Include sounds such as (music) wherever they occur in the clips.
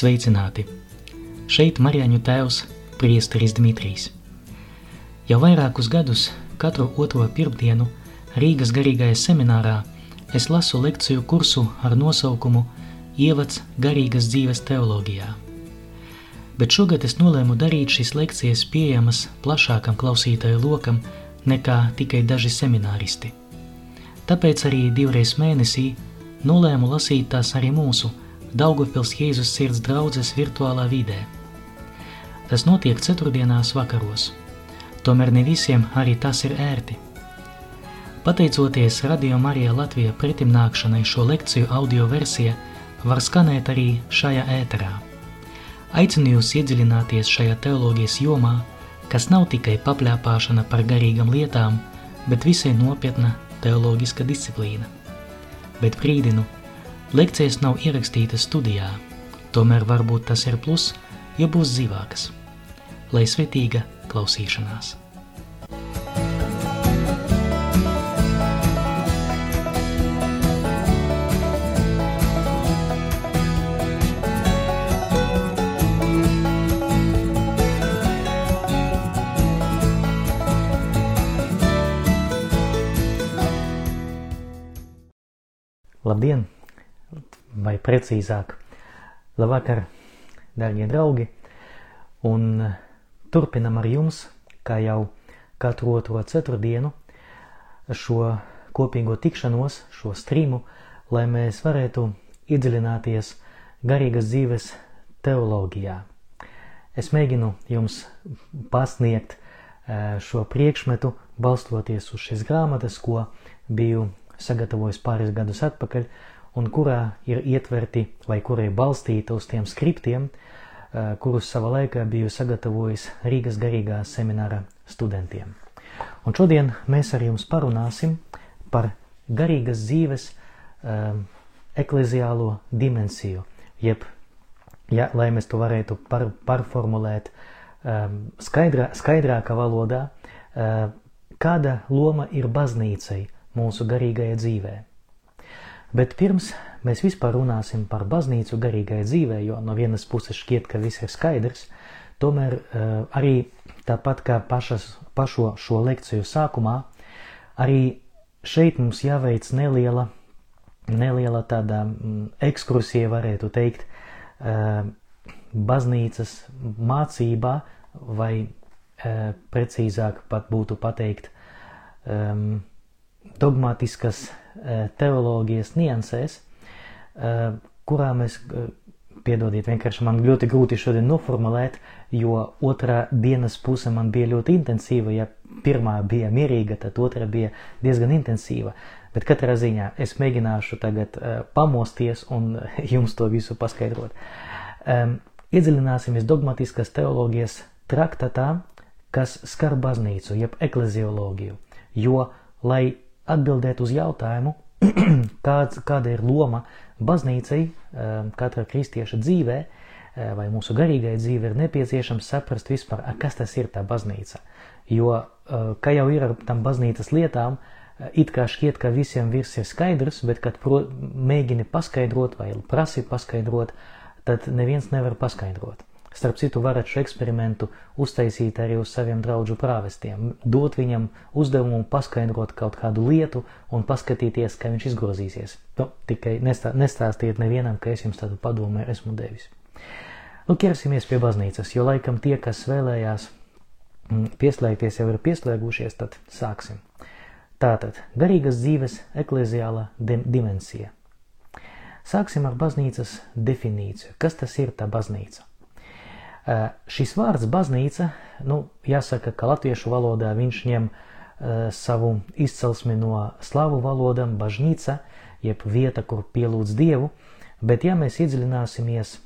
Sveicināti! Šeit Marijāņu tēvs Priesteris Dmitrijs. Jau vairākus gadus katru otro pirmdienu Rīgas garīgajā seminārā es lasu lekciju kursu ar nosaukumu Ievads garīgas dzīves teoloģijā. Bet šogad es nolēmu darīt šīs lekcijas pieejamas plašākam klausītāju lokam nekā tikai daži semināristi. Tāpēc arī divreiz mēnesī nolēmu lasīt tās arī mūsu – Daugavpils Jēzus sirds draudzes virtuālā vidē. Tas notiek ceturtdienās vakaros, tomēr ne visiem arī tas ir ērti. Pateicoties Radio Marija Latvija pretimnākšanai šo lekciju audio versija var skanēt arī šajā ēterā. Aicinu jūs iedziļināties šajā teoloģijas jomā, kas nav tikai papļāpāšana par garīgam lietām, bet visai nopietna teoloģiska disciplīna. Bet brīdinu – Lekcijas nav ierakstītas studijā, tomēr varbūt tas ir plus, jo būs dzīvākas. Lai svetīga klausīšanās! Labdien! Vai precīzāk, labvakar, darbie draugi, un turpinam ar jums, kā jau katru otro ceturtdienu, šo kopīgo tikšanos, šo streamu, lai mēs varētu iedziļināties garīgas dzīves teoloģijā. Es mēģinu jums pasniegt eh, šo priekšmetu, balstoties uz šīs grāmatas, ko biju sagatavojis pāris gadus atpakaļ, un kurā ir ietverti vai kura ir balstīta uz tiem skriptiem, eh, kurus savā laikā biju sagatavojis Rīgas garīgā semināra studentiem. Un šodien mēs ar jums parunāsim par garīgas dzīves um, ekleziālo dimensiju, jeb, ja, lai mēs to varētu par, parformulēt um, skaidrā, skaidrākā valodā, uh, kāda loma ir baznīcai mūsu garīgajā dzīvēm. Bet pirms mēs vispār runāsim par baznīcu garīgai dzīvē, jo no vienas puses šķiet, ka viss ir skaidrs, tomēr uh, arī tāpat kā pašas, pašo šo lekciju sākumā, arī šeit mums jāveic neliela, neliela tāda mm, ekskursija, varētu teikt, uh, baznīcas mācībā, vai uh, precīzāk pat būtu pateikt, um, dogmatiskas Eh, teoloģijas niansēs, eh, kurā mēs, eh, piedodiet, vienkārši man ļoti grūti šodien noformulēt, jo otrā dienas puse man bija ļoti intensīva, ja pirmā bija mierīga, tad otrā bija diezgan intensīva. Bet katrā ziņā es mēģināšu tagad pamosties un (laughs) jums to visu paskaidrot. Iedziļināsimies dogmatiskas teoloģijas traktatā, kas skar baznīcu, jeb eklezioloģiju, jo, lai atbildēt uz jautājumu, (clears throat) kāds, kāda ir loma baznīcai ehm, katra kristieša dzīvē, eh, vai mūsu garīgai dzīve ir nepieciešams saprast vispār, kas tas ir tā baznīca. Jo, eh, kā jau ir ar tam baznīcas lietām, eh, it kā šķiet, ka visiem virs ir skaidrs, bet kad pro, mēģini paskaidrot vai prasi paskaidrot, tad neviens nevar paskaidrot. Starp citu, varat šo eksperimentu uztaisīt arī uz saviem draugu prāvestiem, dot viņam uzdevumu paskaidrot kaut kādu lietu un paskatīties, kā viņš izgrozīsies. Nu, tikai nestā, nestāstiet nevienam, ka es jums tādu padomu esmu devis. Nu, ķersimies pie baznīcas, jo laikam tie, kas vēlējās mm, pieslēgties, jau ir pieslēgušies, tad sāksim. Tātad, garīgas dzīves ekleziāla dimensija. Sāksim ar baznīcas definīciju. Kas tas ir tā baznīca? Eh, šis vārds baznīca, nu, jāsaka, ka latviešu valodā viņš ņem uh, savu izcelsmi no slavu valodām baznīca, jeb vieta, kur pielūdz Dievu, bet ja mēs iedziļināsimies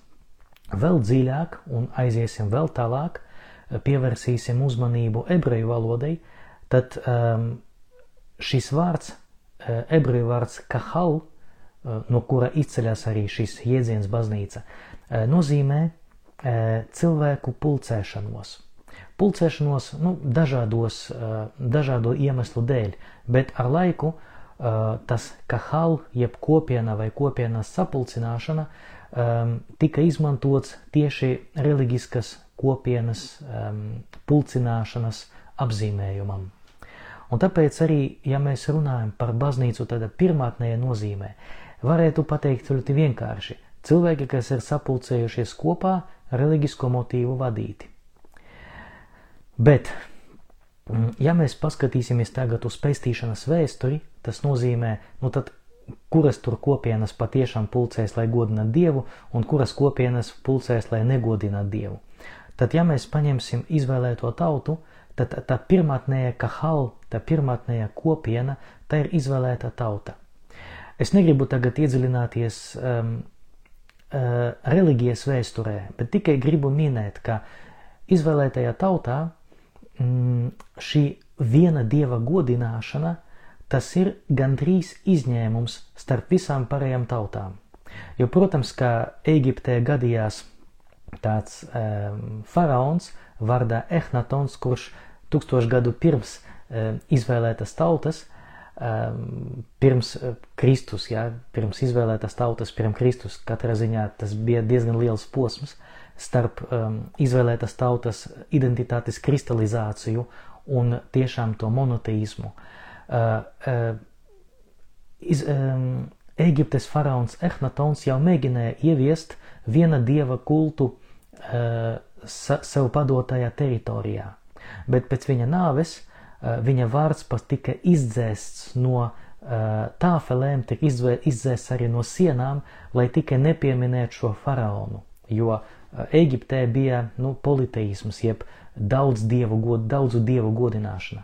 vēl dziļāk un aiziesim vēl tālāk, eh, pievērsīsim uzmanību ebreju valodai, tad um, šis vārds, ebreju vārds kahal, no kura izceļas arī šis jēdziens baznīca, nozīmē cilvēku pulcēšanos. Pulcēšanos nu, dažādos, dažādo iemeslu dēļ, bet ar laiku tas kahal, jeb kopiena vai kopienas sapulcināšana tika izmantots tieši reliģiskas kopienas pulcināšanas apzīmējumam. Un tāpēc arī, ja mēs runājam par baznīcu tādā pirmātnējā nozīmē, varētu pateikt ļoti vienkārši - cilvēki, kas ir sapulcējušies kopā, reliģisko motīvu vadīti. Bet, mm, ja mēs paskatīsimies tagad uz pestīšanas vēsturi, tas nozīmē, nu tad, kuras tur kopienas patiešām pulcēs, lai godinātu Dievu, un kuras kopienas pulcēs, lai negodinātu Dievu. Tad, ja mēs paņemsim izvēlēto tautu, tad tā pirmātnējā kahal, tā pirmātnējā kopiena, tā ir izvēlēta tauta. Es negribu tagad iedziļināties um, reliģijas vēsturē, bet tikai gribu minēt, ka izvēlētajā tautā mm, šī viena dieva godināšana, tas ir gandrīz izņēmums starp visām pārējām tautām. Jo, protams, ka Eģiptē gadījās tāds um, faraons vārdā Ehnatons, kurš tūkstošu gadu pirms um, izvēlētas tautas, um, pirms uh, Kristus, ja, pirms izvēlētas tautas, pirms Kristus, katrā ziņā tas bija diezgan liels posms starp um, izvēlētas tautas identitātes kristalizāciju un tiešām to monoteismu. Uh, uh, iz, um, Eģiptes faraons Ehnatons jau mēģināja ieviest viena dieva kultu uh, sev padotajā teritorijā, bet pēc viņa nāves uh, viņa vārds pat tika izdzēsts no uh, tāfelēm, tika izdzēsts arī no sienām, lai tikai nepieminētu šo faraonu, jo Eģiptē bija nu, politeisms, jeb daudz dievu, god, daudzu dievu godināšana.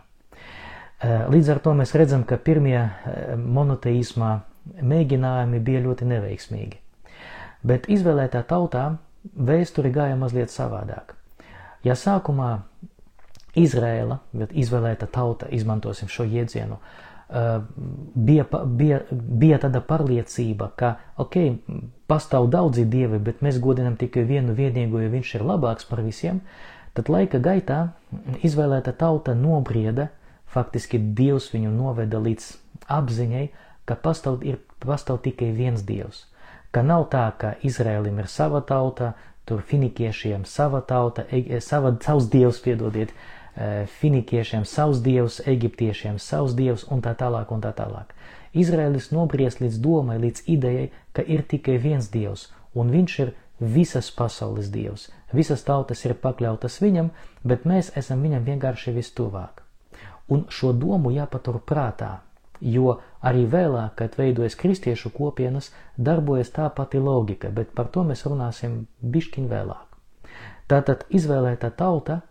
Līdz ar to mēs redzam, ka pirmie monoteismā mēģinājumi bija ļoti neveiksmīgi. Bet izvēlētā tautā vēsture gāja mazliet savādāk. Ja sākumā Izrēla, bet izvēlēta tauta, izmantosim šo jēdzienu, bija, bija, bija tāda pārliecība, ka, ok, pastāv daudzi dievi, bet mēs godinam tikai vienu vienīgo, jo viņš ir labāks par visiem, tad laika gaitā izvēlēta tauta nobrieda, faktiski Dievs viņu noveda līdz apziņai, ka pastāv, ir, pastāv tikai viens Dievs. Ka nav tā, ka Izrēlim ir sava tauta, tur finikiešiem sava tauta, e, sava, savs dievs, piedodiet, e, finikiešiem savs dievs, eģiptiešiem savs dievs un tā tālāk un tā tālāk. Izraēlis nobriest līdz domai, līdz idejai, ka ir tikai viens dievs, un viņš ir visas pasaules dievs. Visas tautas ir pakļautas viņam, bet mēs esam viņam vienkārši vistuvāk. Un šo domu jāpatur prātā, jo arī vēlāk, kad veidojas kristiešu kopienas, darbojas tā pati loģika, bet par to mēs runāsim bišķiņ vēlāk. Tātad izvēlēta tauta, eh,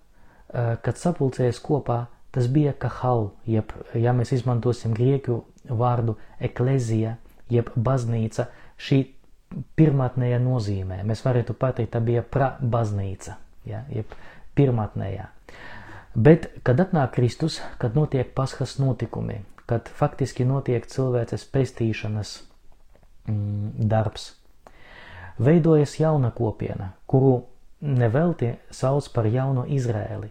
kad sapulcējas kopā, tas bija kahal, jeb, ja mēs izmantosim grieķu vārdu eklezija, jeb baznīca, šī pirmātnējā nozīmē. Mēs varētu pateikt, tā bija prabaznīca, ja, jeb pirmātnējā. Bet, kad atnāk Kristus, kad notiek paskas notikumi, kad faktiski notiek cilvēces pestīšanas mm, darbs. Veidojas jauna kopiena, kuru nevelti sauc par jauno Izrēli.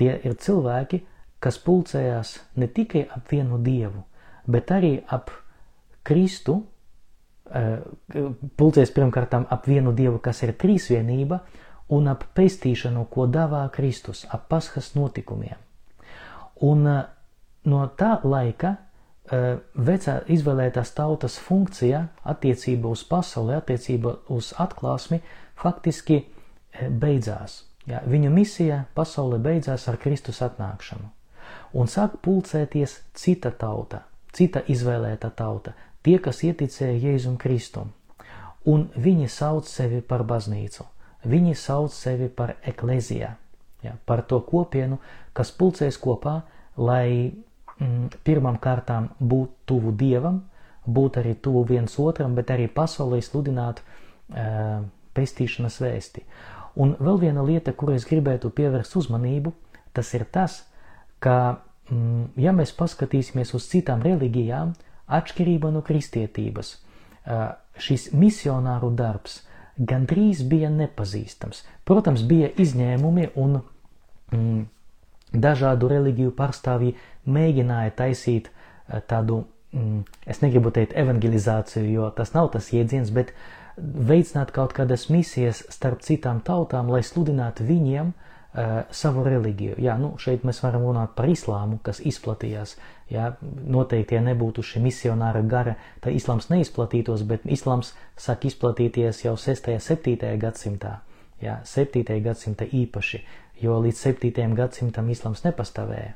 Tie ir cilvēki, kas pulcējās ne tikai ap vienu dievu, bet arī ap Kristu, eh, pulcēs pirmkārt ap vienu dievu, kas ir trīsvienība, un ap pestīšanu, ko dāvā Kristus, ap paskas notikumiem. Un eh, no tā laika uh, vecā izvēlētās tautas funkcija attiecība uz pasauli, attiecība uz atklāsmi faktiski beidzās. Ja, viņu misija pasaulē beidzās ar Kristus atnākšanu. Un sāk pulcēties cita tauta, cita izvēlēta tauta, tie, kas ieticēja Jēzum Kristum. Un viņi sauc sevi par baznīcu, viņi sauc sevi par eklezijā, ja, par to kopienu, kas pulcēs kopā, lai Mm, pirmām kārtām būt tuvu Dievam, būt arī tuvu viens otram, bet arī pasaulē sludināt uh, pestīšanas vēsti. Un vēl viena lieta, kurai es gribētu pievērst uzmanību, tas ir tas, ka, mm, ja mēs paskatīsimies uz citām reliģijām, atšķirība no kristietības, uh, šis misionāru darbs gandrīz bija nepazīstams. Protams, bija izņēmumi un mm, dažādu reliģiju pārstāvji mēģināja taisīt tādu, mm, es negribu teikt evangelizāciju, jo tas nav tas jēdziens, bet veicināt kaut kādas misijas starp citām tautām, lai sludinātu viņiem uh, savu reliģiju. Jā, nu, šeit mēs varam runāt par islāmu, kas izplatījās. Jā, noteikti, ja nebūtu šī misionāra gara, tad islāms neizplatītos, bet islāms sāk izplatīties jau 6. un 7. gadsimtā. Jā, 7. gadsimta īpaši, jo līdz 7. gadsimtam islāms nepastāvēja.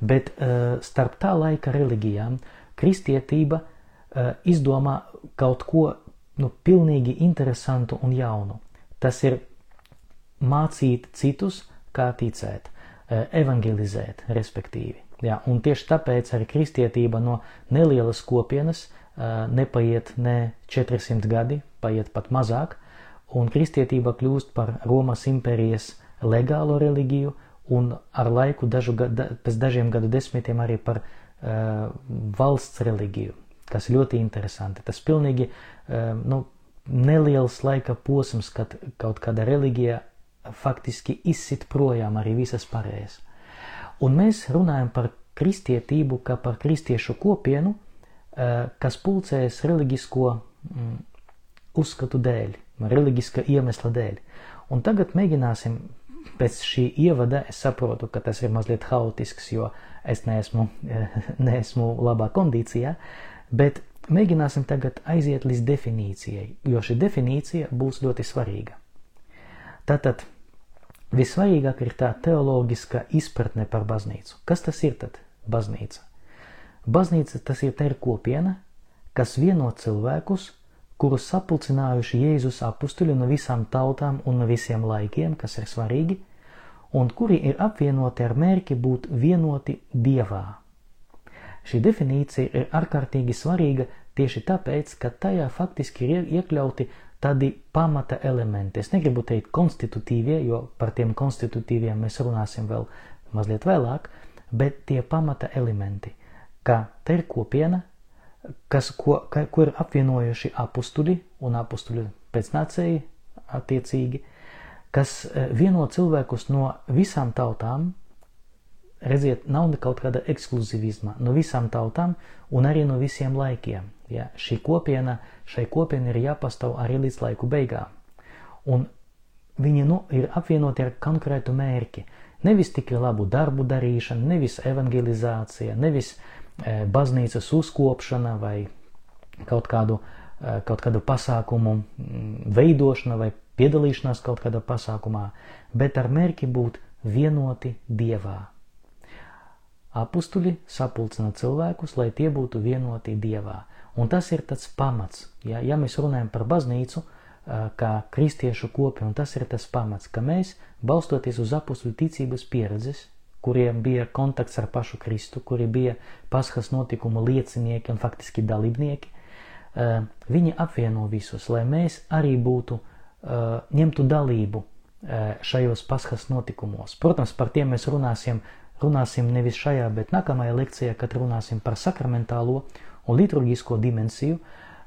Bet uh, starp tā laika reliģijām kristietība uh, izdomā kaut ko nu, pilnīgi interesantu un jaunu. Tas ir mācīt citus, kā ticēt, uh, evangelizēt, respektīvi. Jā, un tieši tāpēc arī kristietība no nelielas kopienas uh, nepaiet ne 400 gadi, paiet pat mazāk, un kristietība kļūst par Romas impērijas legālo reliģiju un ar laiku dažu, da, pēc dažiem gadu desmitiem arī par uh, valsts reliģiju, kas ļoti interesanti. Tas pilnīgi uh, nu, neliels laika posms, kad kaut kāda reliģija faktiski izsit projām arī visas pārējās. Un mēs runājam par kristietību kā par kristiešu kopienu, uh, kas pulcējas reliģisko mm, uzskatu dēļ, reliģiska iemesla dēļ. Un tagad mēģināsim pēc šī ievada es saprotu, ka tas ir mazliet haotisks, jo es neesmu, (laughs) neesmu labā kondīcijā, bet mēģināsim tagad aiziet līdz definīcijai, jo šī definīcija būs ļoti svarīga. Tātad vissvarīgāk ir tā teoloģiska izpratne par baznīcu. Kas tas ir tad baznīca? Baznīca tas ir tā ir kopiena, kas vieno cilvēkus kurus sapulcinājuši Jēzus apstuļi no visām tautām un no visiem laikiem, kas ir svarīgi, un kuri ir apvienoti ar mērķi būt vienoti Dievā. Šī definīcija ir ārkārtīgi svarīga tieši tāpēc, ka tajā faktiski ir iekļauti tādi pamata elementi. Es negribu teikt konstitutīvie, jo par tiem konstitutīviem mēs runāsim vēl mazliet vēlāk, bet tie pamata elementi, ka te ir kopiena, kas, ko, ka, ko ir apvienojuši apstuļi un apstuļu pēcnācēji attiecīgi, kas e, vieno cilvēkus no visām tautām, redziet, nav kaut kāda ekskluzivisma, no visām tautām un arī no visiem laikiem. Ja? Šī kopiena, šai kopienai ir jāpastāv arī līdz laiku beigām. Un viņi nu, ir apvienoti ar konkrētu mērķi. Nevis tikai labu darbu darīšana, nevis evangelizācija, nevis E, baznīcas uzkopšana vai kaut kādu, e, kaut kādu pasākumu veidošana vai piedalīšanās kaut kādā pasākumā, bet ar mērķi būt vienoti Dievā. Apustuļi sapulcina cilvēkus, lai tie būtu vienoti Dievā. Un tas ir tāds pamats. Ja, ja mēs runājam par baznīcu, kā kristiešu kopi, un tas ir tas pamats, ka mēs, balstoties uz apustuļu ticības pieredzes, kuriem bija kontakts ar pašu Kristu, kuri bija paskas notikumu liecinieki un faktiski dalībnieki, viņi apvieno visus, lai mēs arī būtu, ņemtu dalību šajos paskas notikumos. Protams, par tiem mēs runāsim, runāsim nevis šajā, bet nākamajā lekcijā, kad runāsim par sakramentālo un liturgisko dimensiju,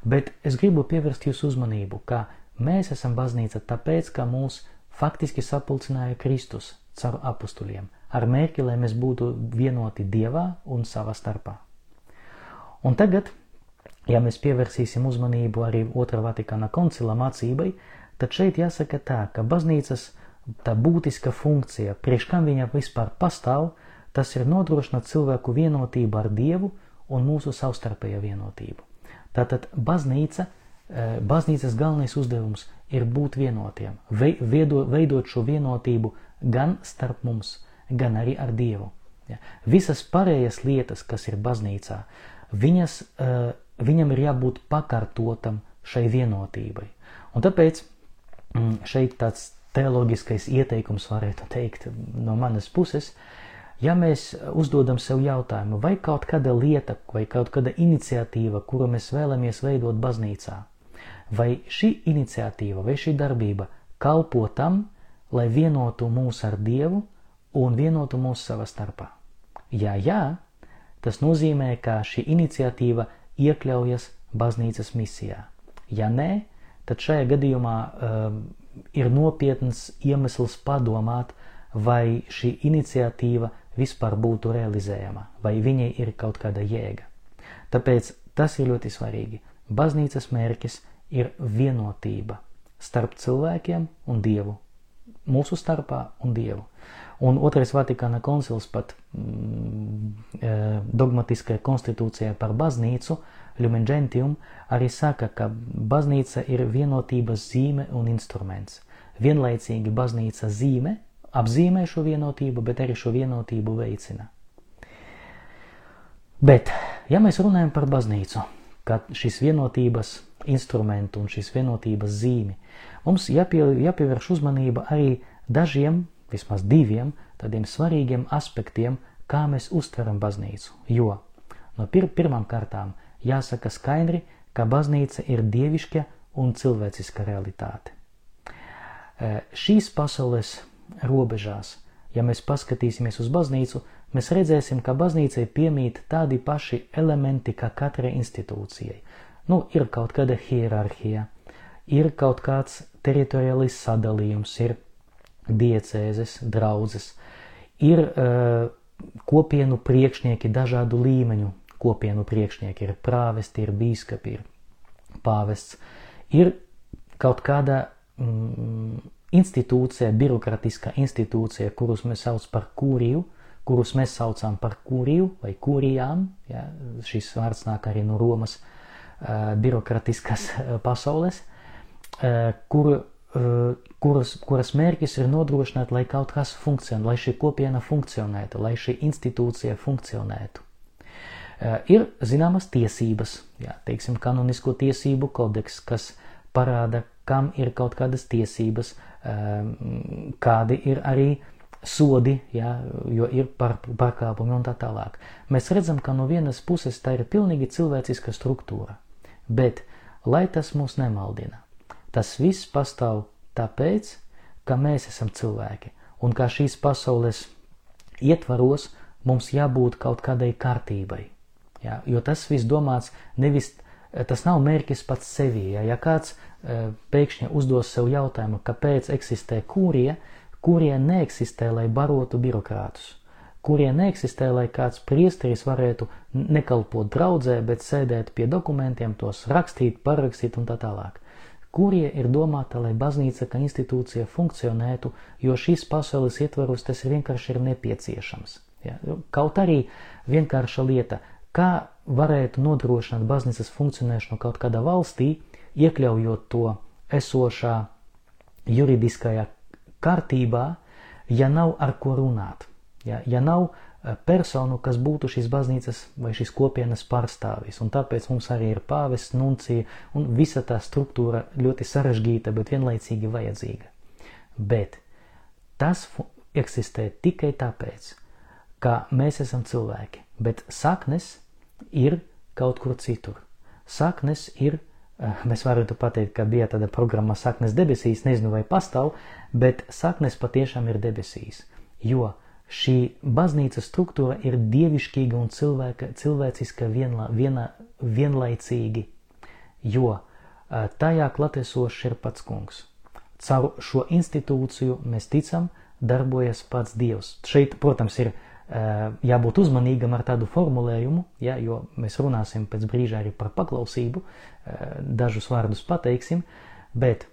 bet es gribu pievērst jūsu uzmanību, ka mēs esam baznīca tāpēc, ka mūs faktiski sapulcināja Kristus caur apustuļiem ar mērķi, lai mēs būtu vienoti Dievā un savā starpā. Un tagad, ja mēs pievērsīsim uzmanību arī Otrā Vatikāna koncila mācībai, tad šeit jāsaka tā, ka baznīcas tā būtiska funkcija, priekš kam viņa vispār pastāv, tas ir nodrošināt cilvēku vienotību ar Dievu un mūsu savstarpējo vienotību. Tātad baznīca, eh, baznīcas galvenais uzdevums ir būt vienotiem, veidot šo vienotību gan starp mums, gan arī ar Dievu. Ja. Visas pārējās lietas, kas ir baznīcā, viņas, uh, viņam ir jābūt pakārtotam šai vienotībai. Un tāpēc mm, šeit tāds teoloģiskais ieteikums varētu teikt no manas puses, ja mēs uzdodam sev jautājumu, vai kaut kāda lieta vai kaut kāda iniciatīva, kuru mēs vēlamies veidot baznīcā, vai šī iniciatīva vai šī darbība kalpo tam, lai vienotu mūs ar Dievu un vienotu mūs savā starpā. Ja jā, tas nozīmē, ka šī iniciatīva iekļaujas baznīcas misijā. Ja nē, tad šajā gadījumā um, ir nopietns iemesls padomāt, vai šī iniciatīva vispār būtu realizējama, vai viņai ir kaut kāda jēga. Tāpēc tas ir ļoti svarīgi. Baznīcas mērķis ir vienotība starp cilvēkiem un Dievu, mūsu starpā un Dievu. Un otrais Vatikāna koncils pat mm, e, dogmatiskajā konstitūcijā par baznīcu, Lumen Gentium, arī saka, ka baznīca ir vienotības zīme un instruments. Vienlaicīgi baznīca zīme, apzīmē šo vienotību, bet arī šo vienotību veicina. Bet, ja mēs runājam par baznīcu, kā šīs vienotības instrumentu un šīs vienotības zīmi, mums jāpie, jāpievērš uzmanība arī dažiem vismaz diviem tādiem svarīgiem aspektiem, kā mēs uztveram baznīcu. Jo no pir pirmām kārtām jāsaka skaidri, ka baznīca ir dievišķa un cilvēciska realitāte. Šīs pasaules robežās, ja mēs paskatīsimies uz baznīcu, mēs redzēsim, ka baznīcai piemīt tādi paši elementi kā katrai institūcijai. Nu, ir kaut kāda hierarhija, ir kaut kāds teritoriālis sadalījums, ir diecēzes, draudzes. Ir uh, kopienu priekšnieki dažādu līmeņu. Kopienu priekšnieki ir prāvesti, ir bīskapi, ir pāvests. Ir kaut kāda mm, institūcija, birokratiskā institūcija, kurus mēs saucam par kūriju, kurus mēs saucam par kūriju vai kūrijām. Ja, šis vārds nāk arī no Romas uh, birokratiskas uh, pasaules, uh, kur Eh, kuras, kuras mērķis ir nodrošināt, lai kaut kas funkcionē, lai šī kopiena funkcionētu, lai šī institūcija funkcionētu. Eh, ir zināmas tiesības, jā, teiksim, kanonisko tiesību kodeks, kas parāda, kam ir kaut kādas tiesības, eh, kādi ir arī sodi, jā, jo ir par, pārkāpumi un tā tālāk. Mēs redzam, ka no vienas puses tā ir pilnīgi cilvēciska struktūra, bet lai tas mūs nemaldina, Tas viss pastāv tāpēc, ka mēs esam cilvēki un kā šīs pasaules ietvaros mums jābūt kaut kādai kārtībai. Ja? Jo tas viss domāts nevis, tas nav mērķis pats sevī. Ja, ja kāds pēkšņi uzdos sev jautājumu, kāpēc eksistē kūrija, kūrija neeksistē, lai barotu birokrātus. Kurie neeksistē, lai kāds priesteris varētu nekalpot draudzē, bet sēdēt pie dokumentiem, tos rakstīt, parakstīt un tā tālāk kurie ir domāta, lai baznīca kā institūcija funkcionētu, jo šīs pasaules ietvaros tas vienkārši ir nepieciešams. Ja? Kaut arī vienkārša lieta, kā varētu nodrošināt baznīcas funkcionēšanu kaut kādā valstī, iekļaujot to esošā juridiskajā kārtībā, ja nav ar ko runāt, ja, ja nav personu, kas būtu šīs baznīcas vai šīs kopienas pārstāvis. Un tāpēc mums arī ir pāvests, nuncija un visa tā struktūra ļoti sarežģīta, bet vienlaicīgi vajadzīga. Bet tas eksistē tikai tāpēc, ka mēs esam cilvēki, bet saknes ir kaut kur citur. Saknes ir, mēs varētu pateikt, ka bija tāda programma saknes debesīs, nezinu vai pastāv, bet saknes patiešām ir debesīs, jo šī baznīcas struktūra ir dievišķīga un cilvēka, cilvēciska vienla, viena, vienlaicīgi, jo tajā klātesošs ir pats kungs. Caur šo institūciju mēs ticam, darbojas pats Dievs. Šeit, protams, ir jābūt uzmanīgam ar tādu formulējumu, ja, jo mēs runāsim pēc brīža arī par paklausību, dažus vārdus pateiksim, bet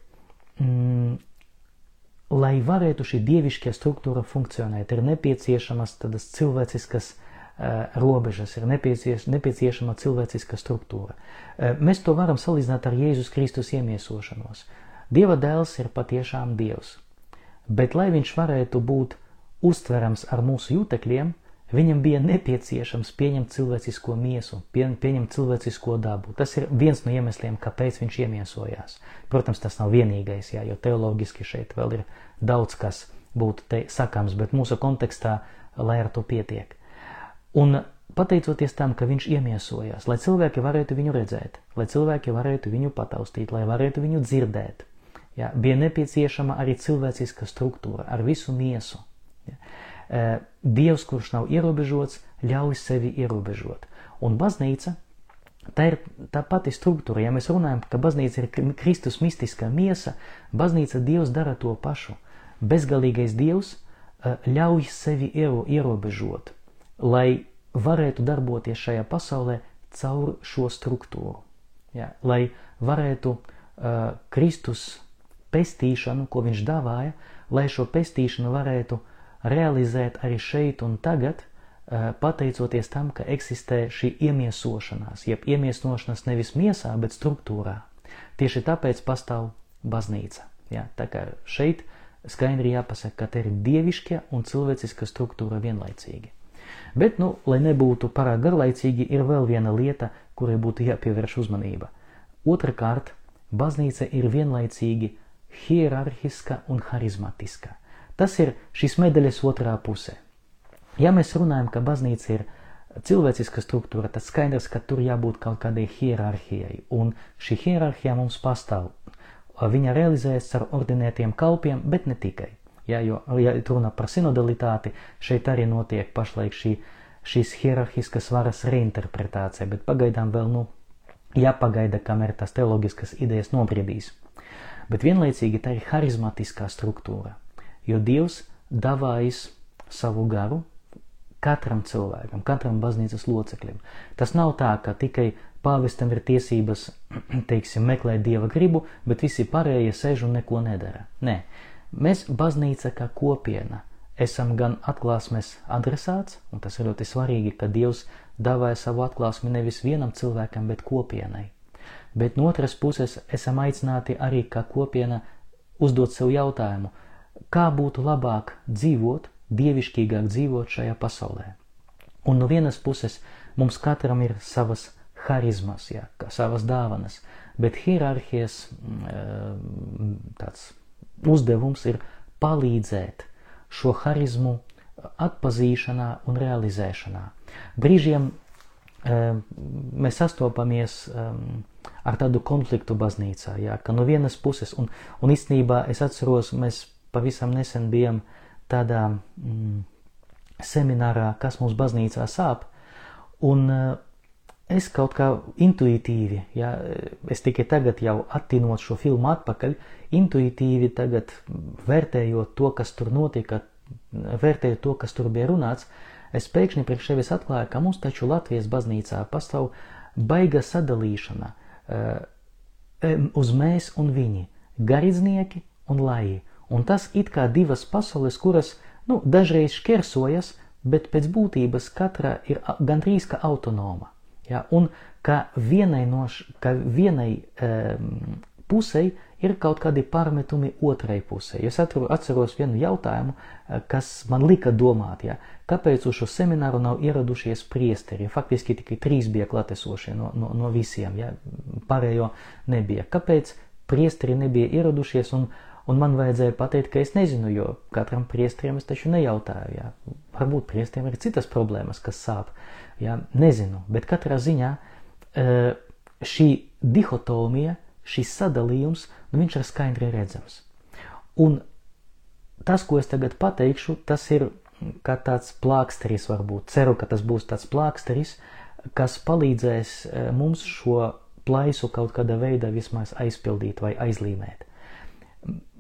mm, lai varētu šī dievišķā struktūra funkcionēt, ir nepieciešamas tādas cilvēciskas robežas, ir nepiecieš, nepieciešama cilvēciska struktūra. Mēs to varam salīdzināt ar Jēzus Kristus iemiesošanos. Dieva dēls ir patiešām Dievs, bet lai viņš varētu būt uztverams ar mūsu jūtekļiem, Viņam bija nepieciešams pieņemt cilvēcisko miesu, pie, pieņemt cilvēcisko dabu. Tas ir viens no iemesliem, kāpēc viņš iemiesojās. Protams, tas nav vienīgais, jā, jo teoloģiski šeit vēl ir daudz kas būtu te sakāms, bet mūsu kontekstā, lai ar to pietiek. Un pateicoties tam, ka viņš iemiesojās, lai cilvēki varētu viņu redzēt, lai cilvēki varētu viņu pataustīt, lai varētu viņu dzirdēt, jā, bija nepieciešama arī cilvēciska struktūra ar visu miesu. Jā. Dievs, kurš nav ierobežots, ļauj sevi ierobežot. Un baznīca, tā ir tā pati struktūra. Ja mēs runājam, ka baznīca ir Kristus mistiskā miesa, baznīca Dievs dara to pašu. Bezgalīgais Dievs ļauj sevi ierobežot, lai varētu darboties šajā pasaulē caur šo struktūru. Ja, lai varētu uh, Kristus pestīšanu, ko viņš dāvāja, lai šo pestīšanu varētu realizēt arī šeit un tagad, uh, pateicoties tam, ka eksistē šī iemiesošanās, jeb iemiesošanās nevis miesā, bet struktūrā. Tieši tāpēc pastāv baznīca. Ja? Tā kā šeit skaidri jāpasaka, ka te ir dievišķa un cilvēciska struktūra vienlaicīgi. Bet, nu, lai nebūtu pārāk garlaicīgi, ir vēl viena lieta, kurai būtu jāpievērš uzmanība. Otrakārt, baznīca ir vienlaicīgi hierarhiska un harizmatiska. Tas ir šīs medaļas otrā pusē. Ja mēs runājam, ka baznīca ir cilvēciska struktūra, tad skaidrs, ka tur jābūt kaut kādai hierarhijai, un šī hierarhija mums pastāv. Viņa realizējas ar ordinētiem kalpiem, bet ne tikai. Ja, jo, ja runa par sinodalitāti, šeit arī notiek pašlaik šī, šīs hierarhiskas varas reinterpretācija, bet pagaidām vēl, nu, jāpagaida, kamēr tās teoloģiskas idejas nobriedīs. Bet vienlaicīgi tā ir harizmatiskā struktūra, jo Dievs davājis savu garu katram cilvēkam, katram baznīcas loceklim. Tas nav tā, ka tikai pāvestam ir tiesības, (clears throat) teiksim, meklēt dieva gribu, bet visi pārējie sēž un neko nedara. Nē, mēs baznīca kā kopiena esam gan atklāsmes adresāts, un tas ir ļoti svarīgi, ka Dievs dāvāja savu atklāsmi nevis vienam cilvēkam, bet kopienai. Bet no otras puses esam aicināti arī kā kopiena uzdot sev jautājumu, kā būtu labāk dzīvot, dievišķīgāk dzīvot šajā pasaulē. Un no vienas puses mums katram ir savas harizmas, jā, savas dāvanas, bet hierarhijas mm, tāds uzdevums ir palīdzēt šo harizmu atpazīšanā un realizēšanā. Brīžiem mēs sastopamies ar tādu konfliktu baznīcā, jā, ka no vienas puses, un, un īstenībā es atceros, mēs pavisam nesen bijām tādā mm, seminārā, kas mums baznīcā sāp, un es kaut kā intuitīvi, ja, es tikai tagad jau attīnot šo filmu atpakaļ, intuitīvi tagad vērtējot to, kas tur notika, vērtējot to, kas tur bija runāts, es pēkšņi priekš sevis atklāju, ka mums taču Latvijas baznīcā pastāv baiga sadalīšana uh, uz mēs un viņi, garīdznieki un laji. Un tas it kā divas pasaules, kuras nu, dažreiz šķērsojas, bet pēc būtības katra ir gandrīz kā autonoma. Ja? Un ka vienai, no, š, ka vienai um, pusei ir kaut kādi pārmetumi otrai pusē. Es atceru, atceros vienu jautājumu, eh, kas man lika domāt, ja, kāpēc uz šo semināru nav ieradušies priesteri. Faktiski tikai trīs bija klatesošie no, no, no visiem, ja, pārējo nebija. Kāpēc priesteri nebija ieradušies un, un man vajadzēja pateikt, ka es nezinu, jo katram priesteriem es taču nejautāju. Ja. Varbūt priesteriem ir citas problēmas, kas sāp. Ja. Nezinu, bet katrā ziņā eh, šī dihotomija šis sadalījums, nu viņš ir skaidri redzams. Un tas, ko es tagad pateikšu, tas ir kā tāds plāksteris varbūt. Ceru, ka tas būs tāds plāksteris, kas palīdzēs e, mums šo plaisu kaut kādā veidā vismaz aizpildīt vai aizlīmēt.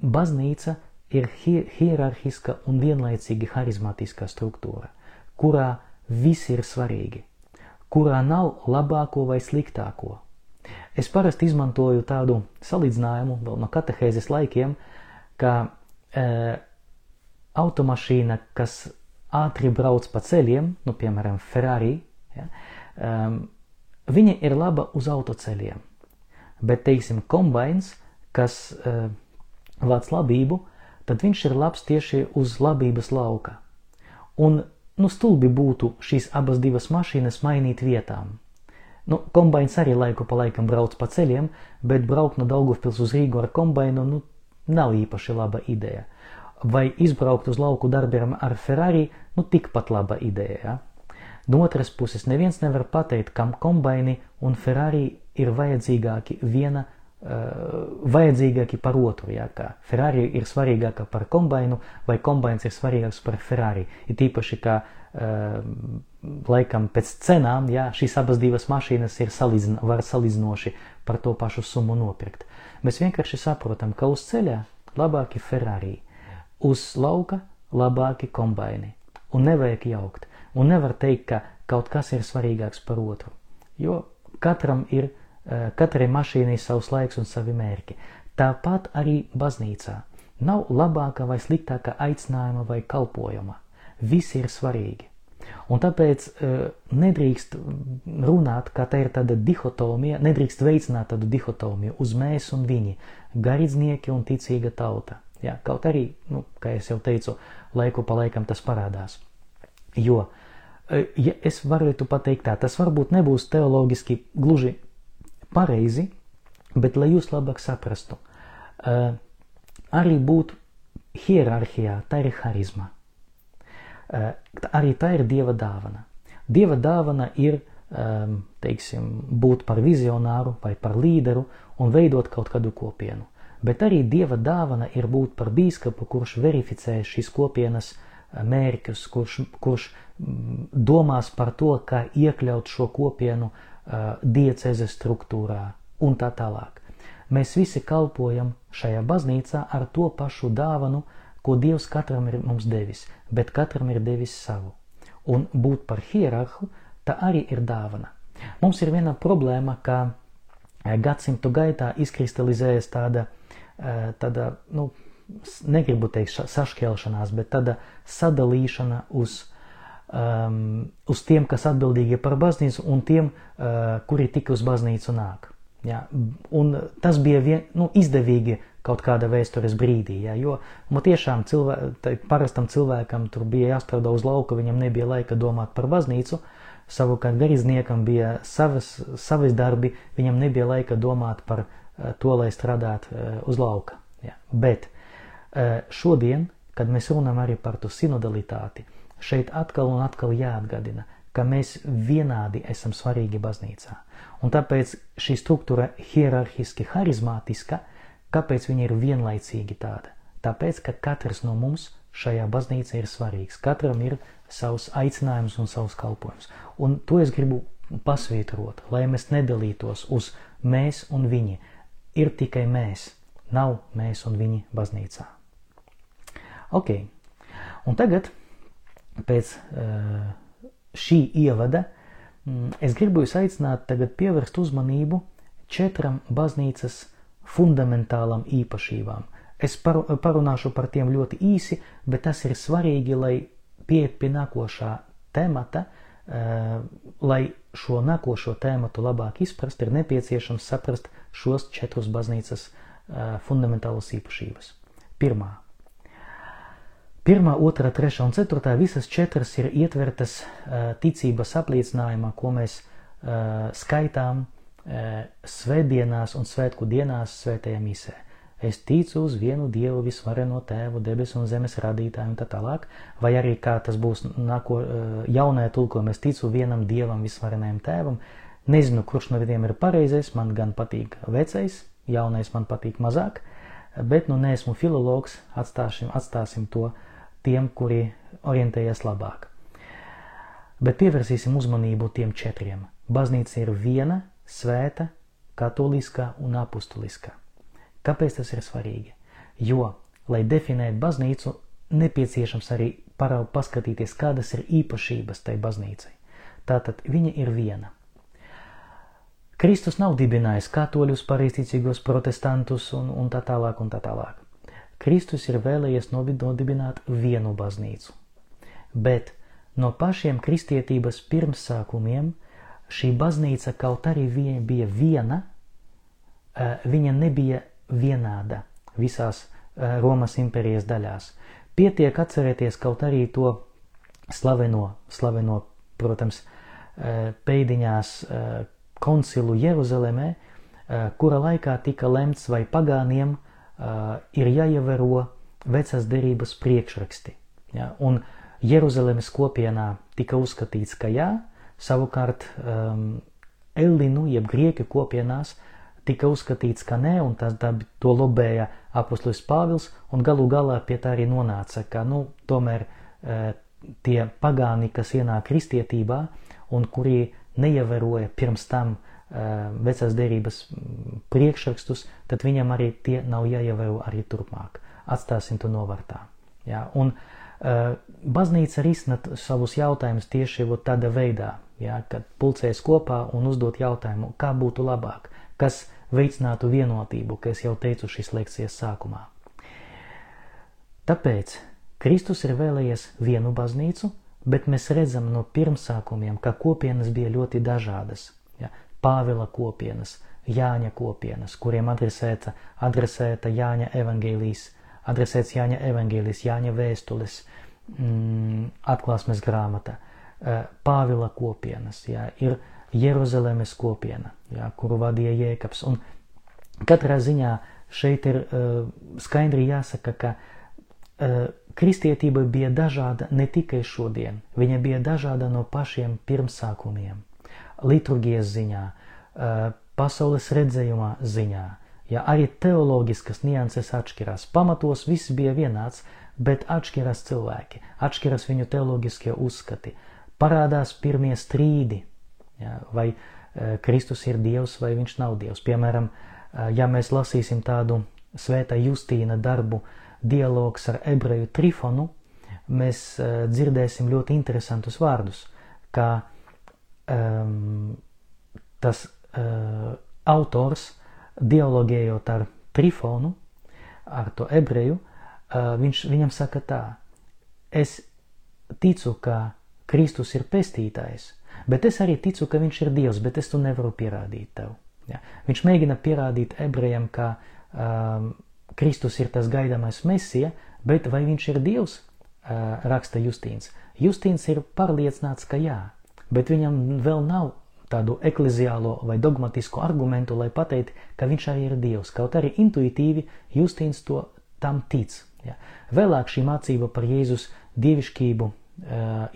Baznīca ir hi hierarhiska un vienlaicīgi harizmatiska struktūra, kurā viss ir svarīgi, kurā nav labāko vai sliktāko, Es parasti izmantoju tādu salīdzinājumu vēl no katehēzes laikiem, ka e, automašīna, kas ātri brauc pa ceļiem, nu, piemēram, Ferrari, ja, um, viņa ir laba uz autoceļiem. Bet, teiksim, kombains, kas uh, vāc labību, tad viņš ir labs tieši uz labības lauka. Un, nu, stulbi būtu šīs abas divas mašīnas mainīt vietām. Nu, kombains arī laiku pa laikam brauc pa ceļiem, bet braukt no Daugavpils uz Rīgu ar kombainu nu, nav īpaši laba ideja. Vai izbraukt uz lauku darbiem ar Ferrari, nu tikpat laba ideja. Ja? No otras puses, neviens nevar pateikt, kam kombaini un Ferrari ir vajadzīgāki viena vajadzīgāki par otru. Ja, kā Ferrari ir svarīgāka par kombainu, vai kombains ir svarīgāks par Ferrari. Ir tīpaši, ka laikam pēc cenām, ja šīs abas divas mašīnas ir salīdzin, var salīdzinoši par to pašu summu nopirkt. Mēs vienkārši saprotam, ka uz ceļa labāki Ferrari, uz lauka labāki kombaini. Un nevajag jaukt. Un nevar teikt, ka kaut kas ir svarīgāks par otru. Jo katram ir katrai mašīnai savs laiks un savi mērķi. Tāpat arī baznīcā. Nav labāka vai sliktāka aicinājuma vai kalpojuma. Visi ir svarīgi. Un tāpēc uh, nedrīkst runāt, ka tā ir tāda dihotomija, nedrīkst veicināt tādu dihotomiju uz mēs un viņi, garīdznieki un ticīga tauta. Ja, kaut arī, nu, kā jau teicu, laiku pa laikam tas parādās. Jo, uh, ja es varētu pateikt tā, tas varbūt nebūs teoloģiski gluži pareizi, bet lai jūs labāk saprastu, uh, arī būt hierarhijā, tā ir harizma. Uh, arī tā ir Dieva dāvana. Dieva dāvana ir, um, teiksim, būt par vizionāru vai par līderu un veidot kaut kādu kopienu. Bet arī Dieva dāvana ir būt par bīskapu, kurš verificē šīs kopienas mērķus, kurš, kurš domās par to, kā iekļaut šo kopienu uh, diecezes struktūrā un tā tālāk. Mēs visi kalpojam šajā baznīcā ar to pašu dāvanu, ko Dievs katram ir mums devis, bet katram ir devis savu. Un būt par hierarhu, tā arī ir dāvana. Mums ir viena problēma, ka gadsimtu gaitā izkristalizējas tāda, tāda nu, negribu teikt sašķelšanās, bet tāda sadalīšana uz, um, uz tiem, kas atbildīgi par baznīcu un tiem, uh, kuri tik uz baznīcu nāk. Ja, un tas bija vien, nu, izdevīgi kaut kādā vēstures brīdī, ja, jo nu, tiešām cilvē, parastam cilvēkam tur bija jāstrādā uz lauka, viņam nebija laika domāt par baznīcu, savukārt garīdzniekam bija savas, savas darbi, viņam nebija laika domāt par uh, to, lai strādātu uh, uz lauka. Ja. Bet uh, šodien, kad mēs runājam arī par to sinodalitāti, šeit atkal un atkal jāatgādina, ka mēs vienādi esam svarīgi baznīcā. Un tāpēc šī struktūra hierarhiski harizmātiska, kāpēc viņa ir vienlaicīgi tāda? Tāpēc, ka katrs no mums šajā baznīcā ir svarīgs. Katram ir savs aicinājums un savs kalpojums. Un to es gribu pasvītrot, lai mēs nedalītos uz mēs un viņi. Ir tikai mēs, nav mēs un viņi baznīcā. Ok, un tagad pēc uh, šī ievada Mm, es gribu jūs aicināt tagad pievērst uzmanību četram baznīcas fundamentālam īpašībām. Es parunāšu par tiem ļoti īsi, bet tas ir svarīgi, lai pieiet pie nākošā temata, eh, lai šo nākošo tēmatu labāk izprast, ir nepieciešams saprast šos četrus baznīcas eh, fundamentālas īpašības. Pirmā Pirmā, otrā, trešā un ceturtā visas četras ir ietvertas uh, ticības apliecinājumā, ko mēs uh, skaitām uh, svētdienās un svētku dienās svētajā misē. Es ticu uz vienu Dievu visvareno tēvu, debesu un zemes radītāju un tā tālāk, vai arī kā tas būs nāko, jaunajā tulkojumā, es ticu vienam Dievam visvarenajam tēvam. Nezinu, kurš no viņiem ir pareizais, man gan patīk vecais, jaunais man patīk mazāk, bet nu neesmu filologs, atstāsim, atstāsim to uh, tiem, kuri orientējas labāk. Bet pievērsīsim uzmanību tiem četriem. Baznīca ir viena, svēta, katoliskā un apustuliskā. Kāpēc tas ir svarīgi? Jo, lai definētu baznīcu, nepieciešams arī parau paskatīties, kādas ir īpašības tai baznīcai. Tātad viņa ir viena. Kristus nav dibinājis katoļus, pareizticīgos protestantus un, un tā tālāk un tā tālāk. Kristus ir vēlējies nodibināt vienu baznīcu. Bet no pašiem kristietības pirmsākumiem šī baznīca kaut arī viņa bija viena, eh, viņa nebija vienāda visās eh, Romas impērijas daļās. Pietiek atcerēties kaut arī to slaveno, slaveno protams, eh, pēdiņās koncilu Jeruzalemē, kura laikā tika lemts vai pagāniem uh, ir jāievēro vecās derības priekšraksti. Ja? Un Jeruzalemes kopienā tika uzskatīts, ka jā, savukārt um, Ellinu, jeb grieķu kopienās, tika uzskatīts, ka nē, un tas, tā, to lobēja apustulis Pāvils, un galu galā pie tā arī nonāca, ka, nu, tomēr uh, tie pagāni, kas ienāk kristietībā, un kuri neievēroja pirms tam uh, vecās derības priekšrakstus, tad viņam arī tie nav jāievēro arī turpmāk. Atstāsim to novārtā. Ja? Un uh, baznīca risina savus jautājumus tieši tādā veidā. ja, kad pulcēs kopā un uzdot jautājumu, kā būtu labāk, kas veicinātu vienotību, kā jau teicu šīs lekcijas sākumā. Tāpēc Kristus ir vēlējies vienu baznīcu, bet mēs redzam no pirmsākumiem, ka kopienas bija ļoti dažādas. Pāvila kopienas, Jāņa kopienas, kuriem adresēta, adresēta Jāņa evangēlijas, adresēts Jāņa evangēlijas, Jāņa vēstules, mm, atklāsmes grāmata, eh, Pāvila kopienas, jā, ir Jeruzalemes kopiena, jā, kuru vadīja Jēkabs. Un katrā ziņā šeit ir uh, skaidri jāsaka, ka uh, kristietība bija dažāda ne tikai šodien, viņa bija dažāda no pašiem pirmsākumiem, liturgijas ziņā, pasaules redzējumā ziņā, ja arī teoloģiskas nianses atšķirās. Pamatos viss bija vienāds, bet atšķirās cilvēki, atšķirās viņu teoloģiskie uzskati, parādās pirmie strīdi, ja, vai e, Kristus ir Dievs vai viņš nav Dievs. Piemēram, e, ja mēs lasīsim tādu svētā Justīna darbu dialogs ar ebreju Trifonu, mēs e, dzirdēsim ļoti interesantus vārdus, kā um, tas uh, autors dialogējot ar Trifonu, ar to ebreju, uh, viņš viņam saka tā, es ticu, ka Kristus ir pestītājs, Bet es arī ticu, ka viņš ir Dievs, bet es to nevaru pierādīt tev. Ja. Viņš mēģina pierādīt ebrejiem, ka um, Kristus ir tas gaidāmais mesija, bet vai viņš ir Dievs, uh, raksta Justīns. Justīns ir pārliecināts, ka jā, bet viņam vēl nav tādu ekleziālo vai dogmatisku argumentu, lai pateiktu, ka viņš arī ir Dievs. Kaut arī intuitīvi Justīns to tam tic. Ja. Vēlāk šī mācība par Jēzus dievišķību uh,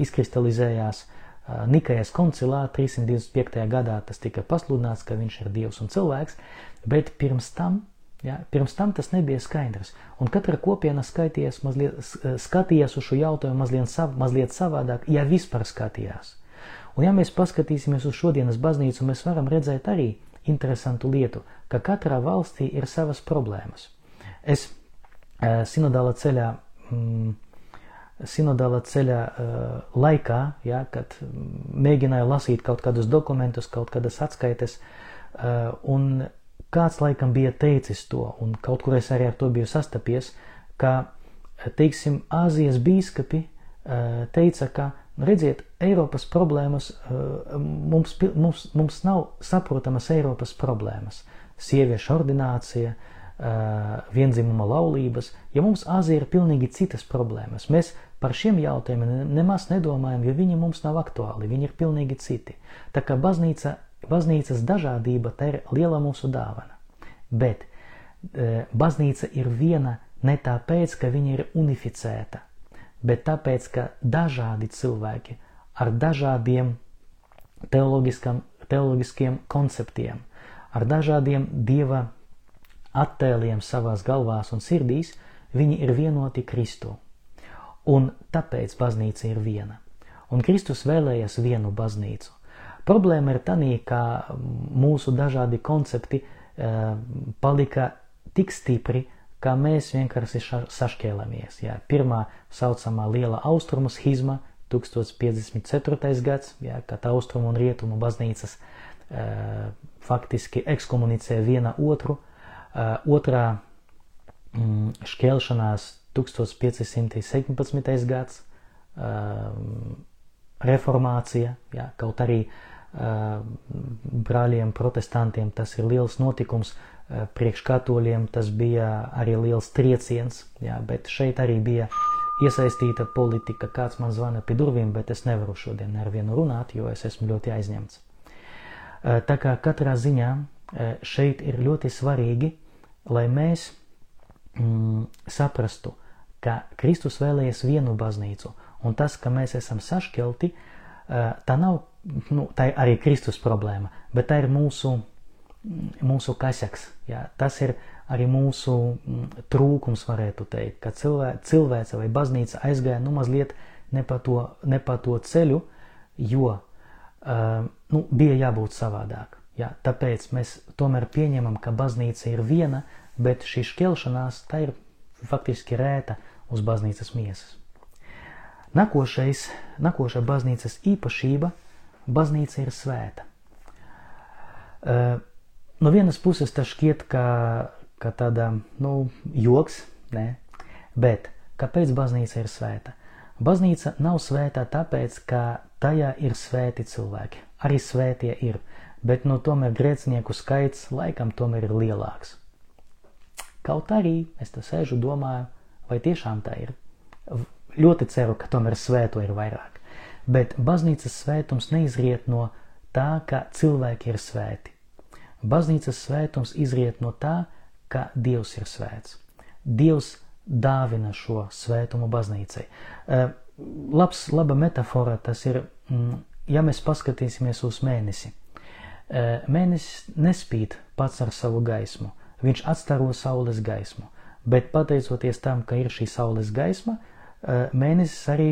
izkristalizējās uh, Nikajas koncilā 325. gadā tas tika pasludināts, ka viņš ir dievs un cilvēks, bet pirms tam, ja, pirms tam tas nebija skaidrs. Un katra kopiena mazliet, skatījās uz šo jautājumu mazliet, sav, mazliet savādāk, ja vispār skatījās. Un ja mēs paskatīsimies uz šodienas baznīcu, mēs varam redzēt arī interesantu lietu, ka katrā valstī ir savas problēmas. Es sinodāla ceļā mm, sinodāla ceļa uh, laikā, ja, kad mēģināju lasīt kaut kādus dokumentus, kaut kādas atskaites, uh, un kāds laikam bija teicis to, un kaut kur es arī ar to biju sastapies, ka, teiksim, Āzijas bīskapi teica, ka, redziet, Eiropas problēmas, uh, mums, mums, mums nav saprotamas Eiropas problēmas. Sieviešu ordinācija, uh, vienzimuma laulības, ja mums Āzija ir pilnīgi citas problēmas. Mēs par šiem jautājumiem nemaz nedomājam, jo viņi mums nav aktuāli, viņi ir pilnīgi citi. Tā kā baznīca, baznīcas dažādība tā ir liela mūsu dāvana. Bet e, baznīca ir viena ne tāpēc, ka viņa ir unificēta, bet tāpēc, ka dažādi cilvēki ar dažādiem teoloģiskiem konceptiem, ar dažādiem dieva attēliem savās galvās un sirdīs, viņi ir vienoti Kristu. Un tāpēc baznīca ir viena. Un Kristus vēlējas vienu baznīcu. Problēma ir tā, ka mūsu dažādi koncepti uh, palika tik stipri, ka mēs vienkārši sašķēlamies. Jā. Pirmā saucamā liela austrumu schizma, 1054. gads, jā, kad austrumu un rietumu baznīcas uh, faktiski ekskomunicē viena otru, Uh, otrā mm, šķelšanās 1517. gads, um, reformācija, jā, kaut arī uh, brāļiem protestantiem tas ir liels notikums, uh, priekš katoļiem tas bija arī liels trieciens, jā, bet šeit arī bija iesaistīta politika, kāds man zvana pie durvīm, bet es nevaru šodien ar vienu runāt, jo es esmu ļoti aizņemts. Tā kā katrā ziņā šeit ir ļoti svarīgi lai mēs mm, saprastu, ka Kristus vēlējies vienu baznīcu, un tas, ka mēs esam sašķelti, tā nav, nu, tā ir arī Kristus problēma, bet tā ir mūsu, mūsu kaseks, jā, tas ir arī mūsu trūkums, varētu teikt, ka cilvē, cilvēce vai baznīca aizgāja nu mazliet ne pa to, ne pa to ceļu, jo uh, nu, bija jābūt savādāk. Ja, tāpēc mēs tomēr pieņemam, ka baznīca ir viena, bet šī šķelšanās tā ir faktiski rēta uz baznīcas miesas. Nākošais, nākošā baznīcas īpašība baznīca ir svēta. Uh, no vienas puses tas šķiet kā, kā tāda, nu, joks, ne? bet kāpēc baznīca ir svēta? Baznīca nav svētā tāpēc, ka tajā ir svēti cilvēki. Arī svētie ir, bet no tomēr grēcinieku skaits laikam tomēr ir lielāks. Kaut arī es te sēžu domāju, vai tiešām tā ir. Ļoti ceru, ka tomēr svēto ir vairāk. Bet baznīcas svētums neizriet no tā, ka cilvēki ir svēti. Baznīcas svētums izriet no tā, ka Dievs ir svēts. Dievs dāvina šo svētumu baznīcai. Uh, labs, laba metafora tas ir, mm, ja mēs paskatīsimies uz mēnesi. Uh, mēnesis nespīd pats ar savu gaismu, viņš atstaro saules gaismu, bet pateicoties tam, ka ir šī saules gaisma, uh, mēnesis arī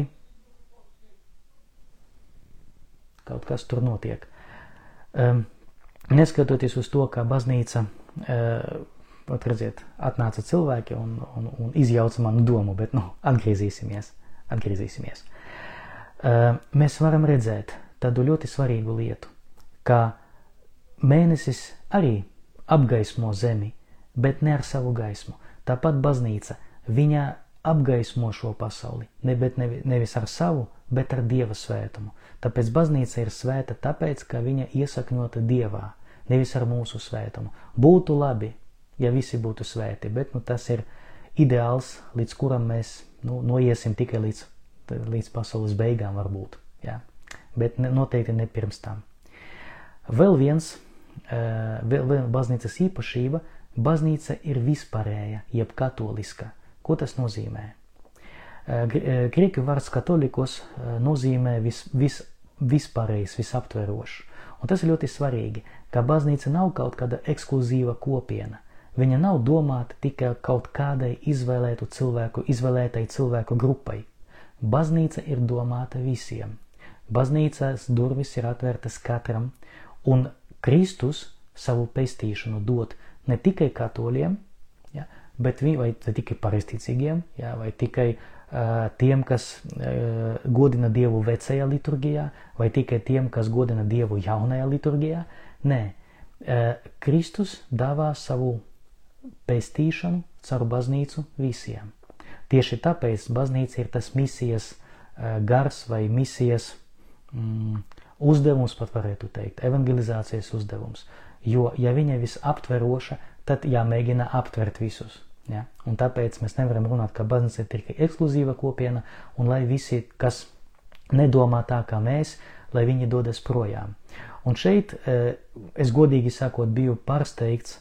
kaut kas tur notiek. Um, neskatoties uz to, ka baznīca Pat redziet, atnāca cilvēki un, un, un izjauca manu domu, bet nu, atgriezīsimies. atgriezīsimies. Uh, mēs varam redzēt tādu ļoti svarīgu lietu, ka mēnesis arī apgaismo zemi, bet ne ar savu gaismu. Tāpat baznīca, viņa apgaismo šo pasauli, ne, bet nevi, nevis ar savu, bet ar Dieva svētumu. Tāpēc baznīca ir svēta tāpēc, ka viņa iesakņota Dievā, nevis ar mūsu svētumu. Būtu labi, ja visi būtu svēti, bet nu, tas ir ideāls, līdz kuram mēs nu, noiesim tikai līdz, līdz pasaules beigām varbūt, jā. bet ne, noteikti ne pirms tam. Vēl viens, vēl viena baznīcas īpašība, baznīca ir vispārēja, jeb katoliska. Ko tas nozīmē? Grieķu vārds katolikos nozīmē vis, vis, vispārējs, visaptverošs. Un tas ir ļoti svarīgi, ka baznīca nav kaut kāda ekskluzīva kopiena. Viņa nav domāta tikai kaut kādai izvēlētu cilvēku, izvēlētai cilvēku grupai. Baznīca ir domāta visiem. Baznīcās durvis ir atvērtas katram, un Kristus savu pestīšanu dod ne tikai katoļiem, ja, bet vi, vai tikai pareizticīgiem, ja, vai tikai uh, tiem, kas uh, godina Dievu vecajā liturgijā, vai tikai tiem, kas godina Dievu jaunajā liturgijā. Nē, uh, Kristus dāvā savu pestīšanu caur baznīcu visiem. Tieši tāpēc baznīca ir tas misijas eh, gars vai misijas mm, uzdevums, pat varētu teikt, evangelizācijas uzdevums. Jo, ja viņa ir visaptveroša, tad jāmēģina aptvert visus. Ja? Un tāpēc mēs nevaram runāt, ka baznīca ir tikai ekskluzīva kopiena, un lai visi, kas nedomā tā kā mēs, lai viņi dodas projām. Un šeit eh, es godīgi sakot biju pārsteigts,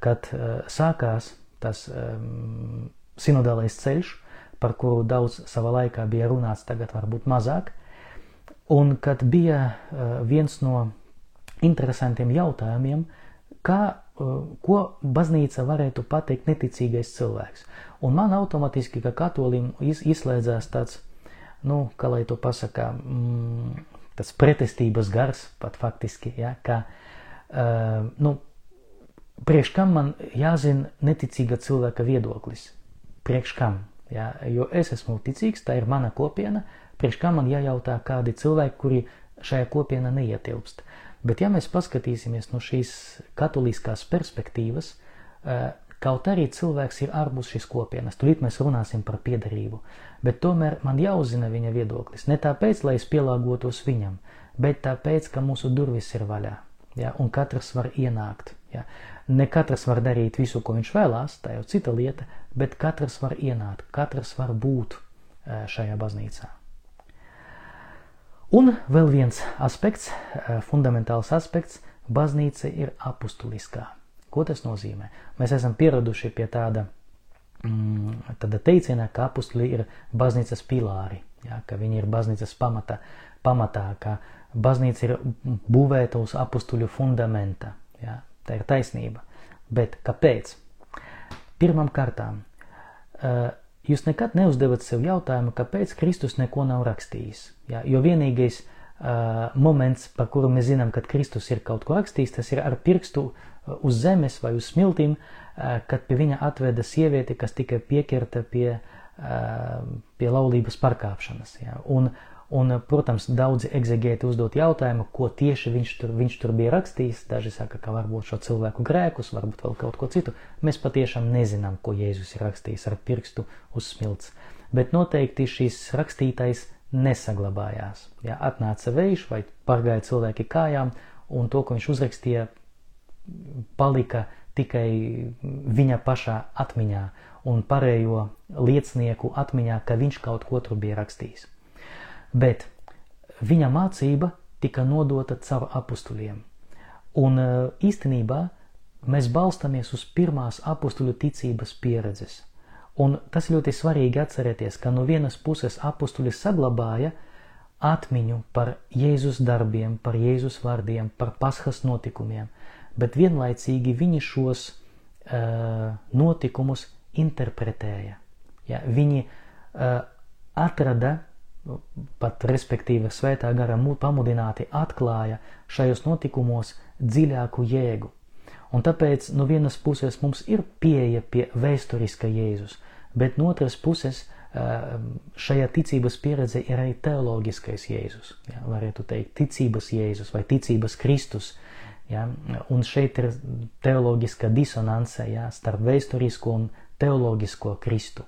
kad sākās tas um, sinodālais ceļš, par kuru daudz savā laikā bija runāts, tagad varbūt mazāk, un kad bija uh, viens no interesantiem jautājumiem, kā, uh, ko baznīca varētu pateikt neticīgais cilvēks. Un man automātiski, kā katolim, iz, izslēdzās tāds, nu, kā lai to pasakā, mm, tas pretestības gars pat faktiski, ja, ka, uh, nu, priekš kam man jāzina neticīga cilvēka viedoklis? Priekš kam? Ja? Jo es esmu ticīgs, tā ir mana kopiena, priekš kam man jājautā kādi cilvēki, kuri šajā kopienā neietilpst. Bet ja mēs paskatīsimies no šīs katoliskās perspektīvas, eh, kaut arī cilvēks ir ārpus šīs kopienas, tūlīt mēs runāsim par piedarību, bet tomēr man jāuzzina viņa viedoklis. Ne tāpēc, lai es pielāgotos viņam, bet tāpēc, ka mūsu durvis ir vaļā, ja? un katrs var ienākt. Ja? Ne katrs var darīt visu, ko viņš vēlās, tā jau cita lieta, bet katrs var ienākt, katrs var būt eh, šajā baznīcā. Un vēl viens aspekts, eh, fundamentāls aspekts, baznīca ir apustuliskā. Ko tas nozīmē? Mēs esam pieraduši pie tāda, mm, tāda teiciena, ka apustuli ir baznīcas pilāri, ja, ka viņi ir baznīcas pamata, pamatā, ka baznīca ir būvēta uz apustuļu fundamenta. Ja. Tā ir taisnība. Bet kāpēc? Pirmām kārtām, jūs nekad neuzdevat sev jautājumu, kāpēc Kristus neko nav rakstījis. Ja? Jo vienīgais uh, moments, par kuru mēs zinām, kad Kristus ir kaut ko rakstījis, tas ir ar pirkstu uz zemes vai uz smiltīm, uh, kad pie viņa atveda sievieti, kas tika pieķerta pie, uh, pie laulības pārkāpšanas. Ja? Un, Un, protams, daudzi egzegēti uzdot jautājumu, ko tieši viņš tur, viņš tur bija rakstījis. Daži saka, ka varbūt šo cilvēku grēkus, varbūt vēl kaut ko citu. Mēs patiešām nezinām, ko Jēzus ir rakstījis ar pirkstu uz smilts. Bet noteikti šīs rakstītais nesaglabājās. Ja atnāca vējš vai pārgāja cilvēki kājām, un to, ko viņš uzrakstīja, palika tikai viņa pašā atmiņā un pārējo liecinieku atmiņā, ka viņš kaut ko tur bija rakstījis. Bet viņa mācība tika nodota caur apstuļiem. Un e, īstenībā mēs balstāmies uz pirmās apstuļu ticības pieredzes. Un tas ļoti svarīgi atcerēties, ka no vienas puses apstuļi saglabāja atmiņu par Jēzus darbiem, par Jēzus vārdiem, par paskas notikumiem, bet vienlaicīgi viņi šos uh, notikumus interpretēja. Ja, viņi uh, atrada, pat respektīvi svētā gara pamudināti atklāja šajos notikumos dziļāku jēgu. Un tāpēc no vienas puses mums ir pieeja pie vēsturiska Jēzus, bet no otras puses uh, šajā ticības pieredze ir arī teoloģiskais Jēzus. Ja, varētu teikt, ticības Jēzus vai ticības Kristus, Ja? Un šeit ir teoloģiska disonance ja, starp vēsturisko un teoloģisko Kristu.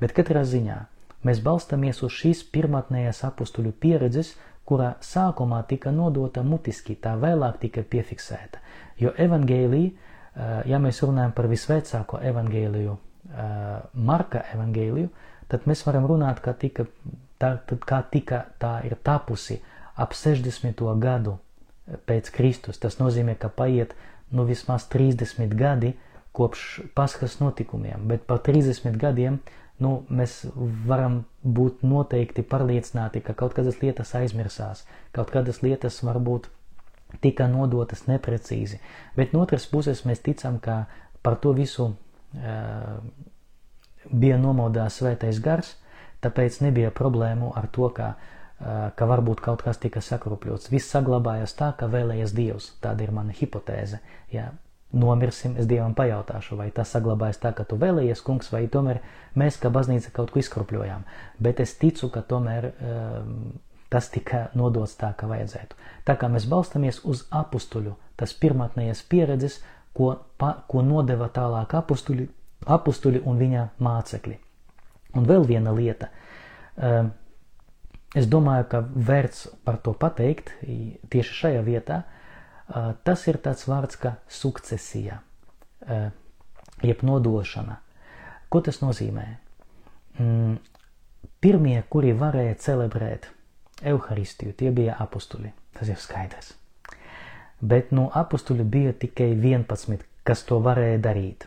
Bet katrā ziņā mēs balstāmies uz šīs pirmotnējās apstuļu pieredzes, kurā sākumā tika nodota mutiski, tā vēlāk tika piefiksēta. Jo evangēlija, ja mēs runājam par visvecāko evangēliju, Marka evangēliju, tad mēs varam runāt, ka tika, tā, kā tika tā ir tapusi ap 60. gadu pēc Kristus. Tas nozīmē, ka paiet nu vismaz 30 gadi kopš paskas notikumiem, bet par 30 gadiem nu, mēs varam būt noteikti pārliecināti, ka kaut kādas lietas aizmirsās, kaut kādas lietas varbūt tika nodotas neprecīzi, bet no otras puses mēs ticam, ka par to visu uh, bija nomodās svētais gars, tāpēc nebija problēmu ar to, ka uh, ka varbūt kaut kas tika sakrupļots. Viss saglabājas tā, kā vēlējies Dievs. Tāda ir mana hipotēze. Ja nomirsim, es Dievam pajautāšu, vai tas saglabājas tā, kā tu vēlējies, kungs, vai tomēr mēs, kā baznīca, kaut ko izkrupļojām. Bet es ticu, ka tomēr um, tas tika nodots tā, kā vajadzētu. Tā kā mēs balstamies uz apstuļu, tas pirmotnējas pieredzes, ko, pa, ko nodeva tālāk apstuļi, apstuļi un viņa mācekļi. Un vēl viena lieta. Um, Es domāju, ka vērts par to pateikt tieši šajā vietā. Tas ir tāds vārds kā sukcesija, jeb nodošana. Ko tas nozīmē? Mm, pirmie, kuri varēja celebrēt evaharistiju, tie bija apstuļi. Tas ir skaidrs. Bet no apstuļu bija tikai 11, kas to varēja darīt.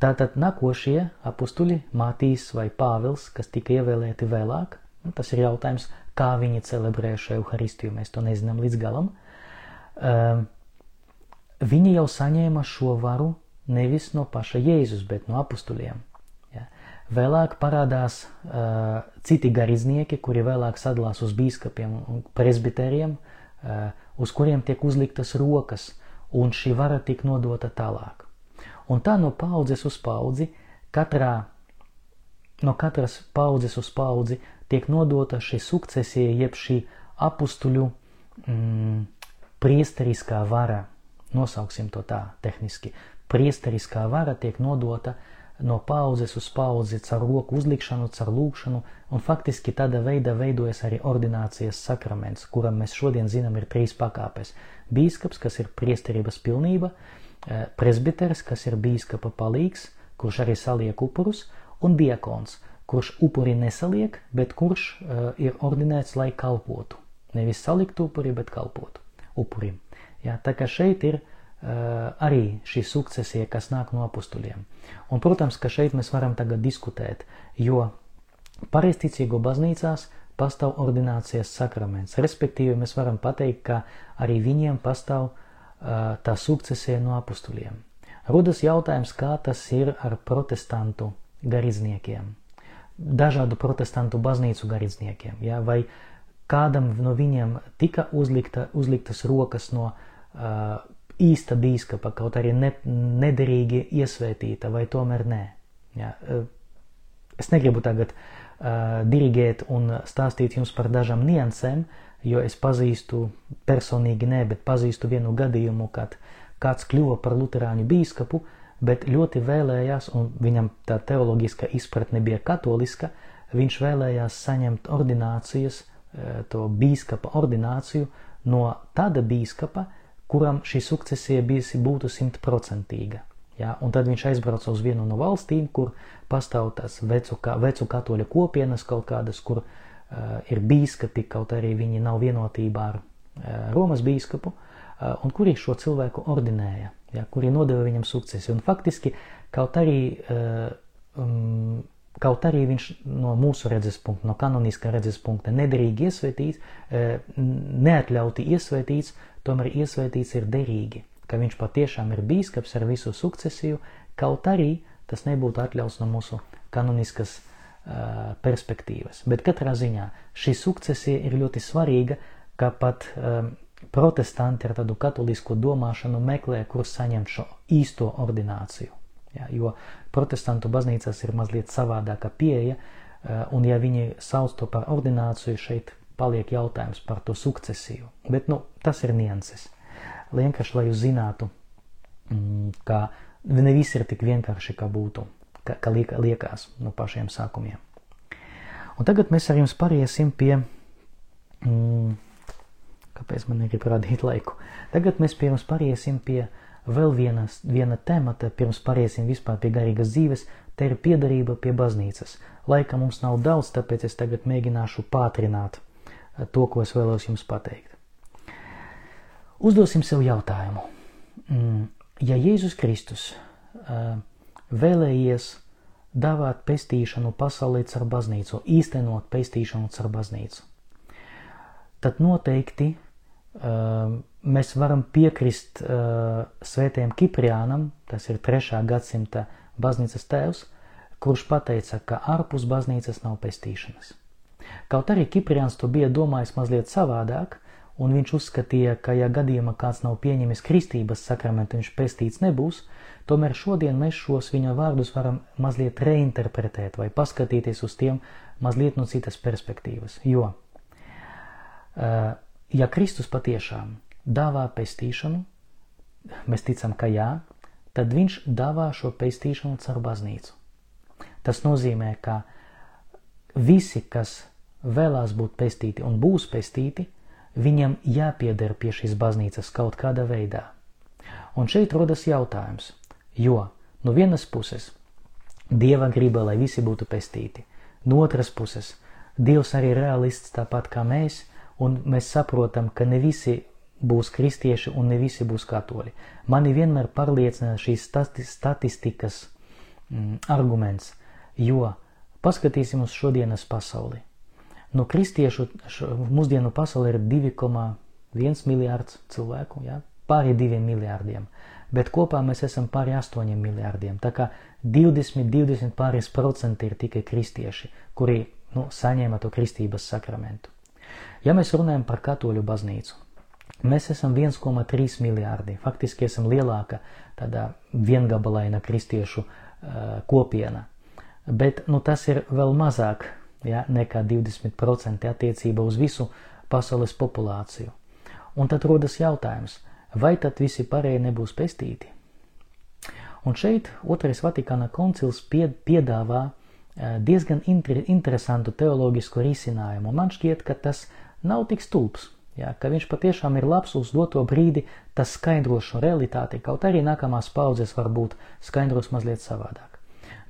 Tātad nākošie apstuļi, Mātīs vai Pāvils, kas tika ievēlēti vēlāk, Nu, tas ir jautājums, kā viņi celebrē šo evaharistiju. Mēs to nezinām līdz galam. Uh, viņi jau saņēma šo varu nevis no paša Jēzus, bet no apstuļiem. Ja. Vēlāk parādās uh, citi garīdznieki, kuri vēlāk sadalās uz biskupiem un presbiteriem, uh, uz kuriem tiek uzliktas rokas, un šī vara tiek nodota tālāk. Un tā no paudzes uz paudzi, katrā, no katras paudzes uz paudzi tiek nodota šī sukcesija, jeb šī apstuļu mm, priesteriskā vara, nosauksim to tā tehniski, priesteriskā vara tiek nodota no paudzes uz paudzi caur roku uzlikšanu, caur lūkšanu, un faktiski tāda veida veidojas arī ordinācijas sakraments, kuram mēs šodien zinām ir trīs pakāpes. Bīskaps, kas ir priesterības pilnība, eh, presbiteris, kas ir bīskapa palīgs, kurš arī saliek upurus, un diakons, kurš upuri nesaliek, bet kurš uh, ir ordinēts, lai kalpotu. Nevis salikt upuri, bet kalpotu upurim. Jā, tā kā šeit ir uh, arī šī sukcesija, kas nāk no apstuļiem. Un, protams, ka šeit mēs varam tagad diskutēt, jo pareizticīgo baznīcās pastāv ordinācijas sakraments. Respektīvi, mēs varam pateikt, ka arī viņiem pastāv uh, tā sukcesija no apstuļiem. Rudas jautājums, kā tas ir ar protestantu garīdzniekiem dažādu protestantu baznīcu garīdzniekiem, ja, vai kādam no viņiem tika uzlikta, uzliktas rokas no uh, īsta bīskapa, kaut arī ne, nederīgi iesvētīta, vai tomēr nē. Ja. Es negribu tagad uh, dirigēt un stāstīt jums par dažām niansēm, jo es pazīstu, personīgi ne, bet pazīstu vienu gadījumu, kad kāds kļuva par luterāņu bīskapu, bet ļoti vēlējās, un viņam tā teoloģiska izpratne bija katoliska, viņš vēlējās saņemt ordinācijas, to bīskapa ordināciju no tāda bīskapa, kuram šī sukcesija bijusi būtu simtprocentīga. Ja? Un tad viņš aizbrauca uz vienu no valstīm, kur pastāv tās vecu, vecu katoļu kopienas kaut kādas, kur uh, ir bīskapi, kaut arī viņi nav vienotībā ar uh, Romas bīskapu, uh, un kuri šo cilvēku ordinēja, ja? kuri nodeva viņam sukcesi. Un faktiski kaut arī, uh, um, kaut arī viņš no mūsu redzes punkta, no kanoniskā redzes punkta nederīgi iesvētīts, uh, neatļauti iesvētīts, tomēr iesvētīts ir derīgi, ka viņš patiešām ir bīskaps ar visu sukcesiju, kaut arī tas nebūtu atļauts no mūsu kanoniskas uh, perspektīvas. Bet katrā ziņā šī sukcesija ir ļoti svarīga, ka pat um, protestanti ar tādu katolisku domāšanu meklē, kur saņemt šo īsto ordināciju. Ja, jo protestantu baznīcās ir mazliet savādāka pieeja, uh, un ja viņi sauc to par ordināciju, šeit paliek jautājums par to sukcesiju. Bet nu, tas ir nianses. Vienkārši, lai jūs zinātu, mm, ka ne viss ir tik vienkārši, kā būtu, ka, ka liekas no pašiem sākumiem. Un tagad mēs ar jums pāriesim pie, mm, kāpēc man negrib radīt laiku, tagad mēs pie jums pāriesim pie vēl vienas, viena temata, pirms pāriesim vispār pie garīgas dzīves, te ir piedarība pie baznīcas. Laika mums nav daudz, tāpēc es tagad mēģināšu pātrināt to, ko es vēlos jums pateikt. Uzdosim sev jautājumu. Mm, ja Jēzus Kristus vēlējies dāvāt pestīšanu pasaulē caur baznīcu, īstenot pestīšanu caur baznīcu, tad noteikti mēs varam piekrist svētajam Kipriānam, tas ir trešā gadsimta baznīcas tēvs, kurš pateica, ka ārpus baznīcas nav pestīšanas. Kaut arī Kipriāns to bija domājis mazliet savādāk, un viņš uzskatīja, ka, ja gadījumā kāds nav pieņemis kristības sakramentu, viņš pestīts nebūs, tomēr šodien mēs šos viņa vārdus varam mazliet reinterpretēt vai paskatīties uz tiem mazliet no citas perspektīvas. Jo, ja Kristus patiešām dāvā pestīšanu, mēs ticam, ka jā, tad viņš dāvā šo pestīšanu caur baznīcu. Tas nozīmē, ka visi, kas vēlās būt pestīti un būs pestīti, viņam jāpieder pie šīs baznīcas kaut kādā veidā. Un šeit rodas jautājums, jo no vienas puses Dieva griba, lai visi būtu pestīti, no otras puses Dievs arī ir realists tāpat kā mēs, un mēs saprotam, ka ne visi būs kristieši un ne visi būs katoļi. Mani vienmēr pārliecina šīs statistikas mm, arguments, jo paskatīsim uz šodienas pasauli. No kristiešu mūsdienu pasaulē ir 2,1 miljārds cilvēku, ja? pāri 2 miljārdiem, bet kopā mēs esam pāri 8 miljārdiem. Tā kā 20-20 pāris procenti ir tikai kristieši, kuri nu, saņēma to kristības sakramentu. Ja mēs runājam par katoļu baznīcu, mēs esam 1,3 miljārdi, faktiski esam lielāka tādā viengabalaina kristiešu uh, kopiena. Bet nu, tas ir vēl mazāk ja, nekā 20% attiecībā uz visu pasaules populāciju. Un tad rodas jautājums, vai tad visi pārējie nebūs pestīti? Un šeit otrais Vatikāna koncils piedāvā diezgan inter interesantu teoloģisku risinājumu. Man šķiet, ka tas nav tik stulbs, ja, ka viņš patiešām ir labs uz doto brīdi, tas skaidro šo realitāti, kaut arī nākamās paudzes varbūt skaidros mazliet savādāk.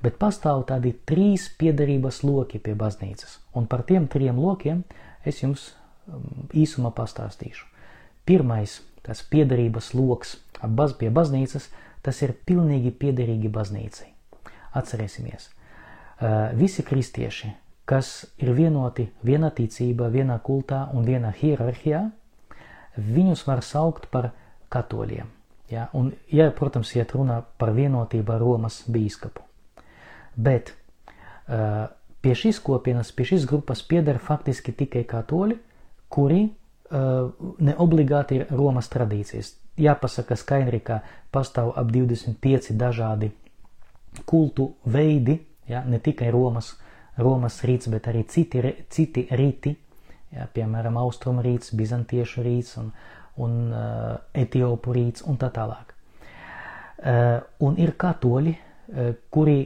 Bet pastāv tādi trīs piederības loki pie baznīcas, un par tiem trim lokiem es jums um, īsumā pastāstīšu. Pirmais, tas piederības loks baz, pie baznīcas, tas ir pilnīgi piederīgi baznīcai. Atcerēsimies, uh, visi kristieši, kas ir vienoti vienā ticībā, vienā kultā un vienā hierarhijā, viņus var saukt par katoļiem. Ja? Un, ja, protams, iet runā par vienotību ar Romas bīskapu. Bet pie šīs kopienas, pie šīs grupas pieder faktiski tikai katoļi, kuri neobligāti ir Romas tradīcijas. Jāpasaka skaidri, ka pastāv ap 25 dažādi kultu veidi, ja, ne tikai Romas Romas rīts, bet arī citi, citi rīti, jā, piemēram, austrumu rīts, bizantiešu rīts un, un uh, etiopu rīts un tā tālāk. Uh, un ir katoļi, uh, kuri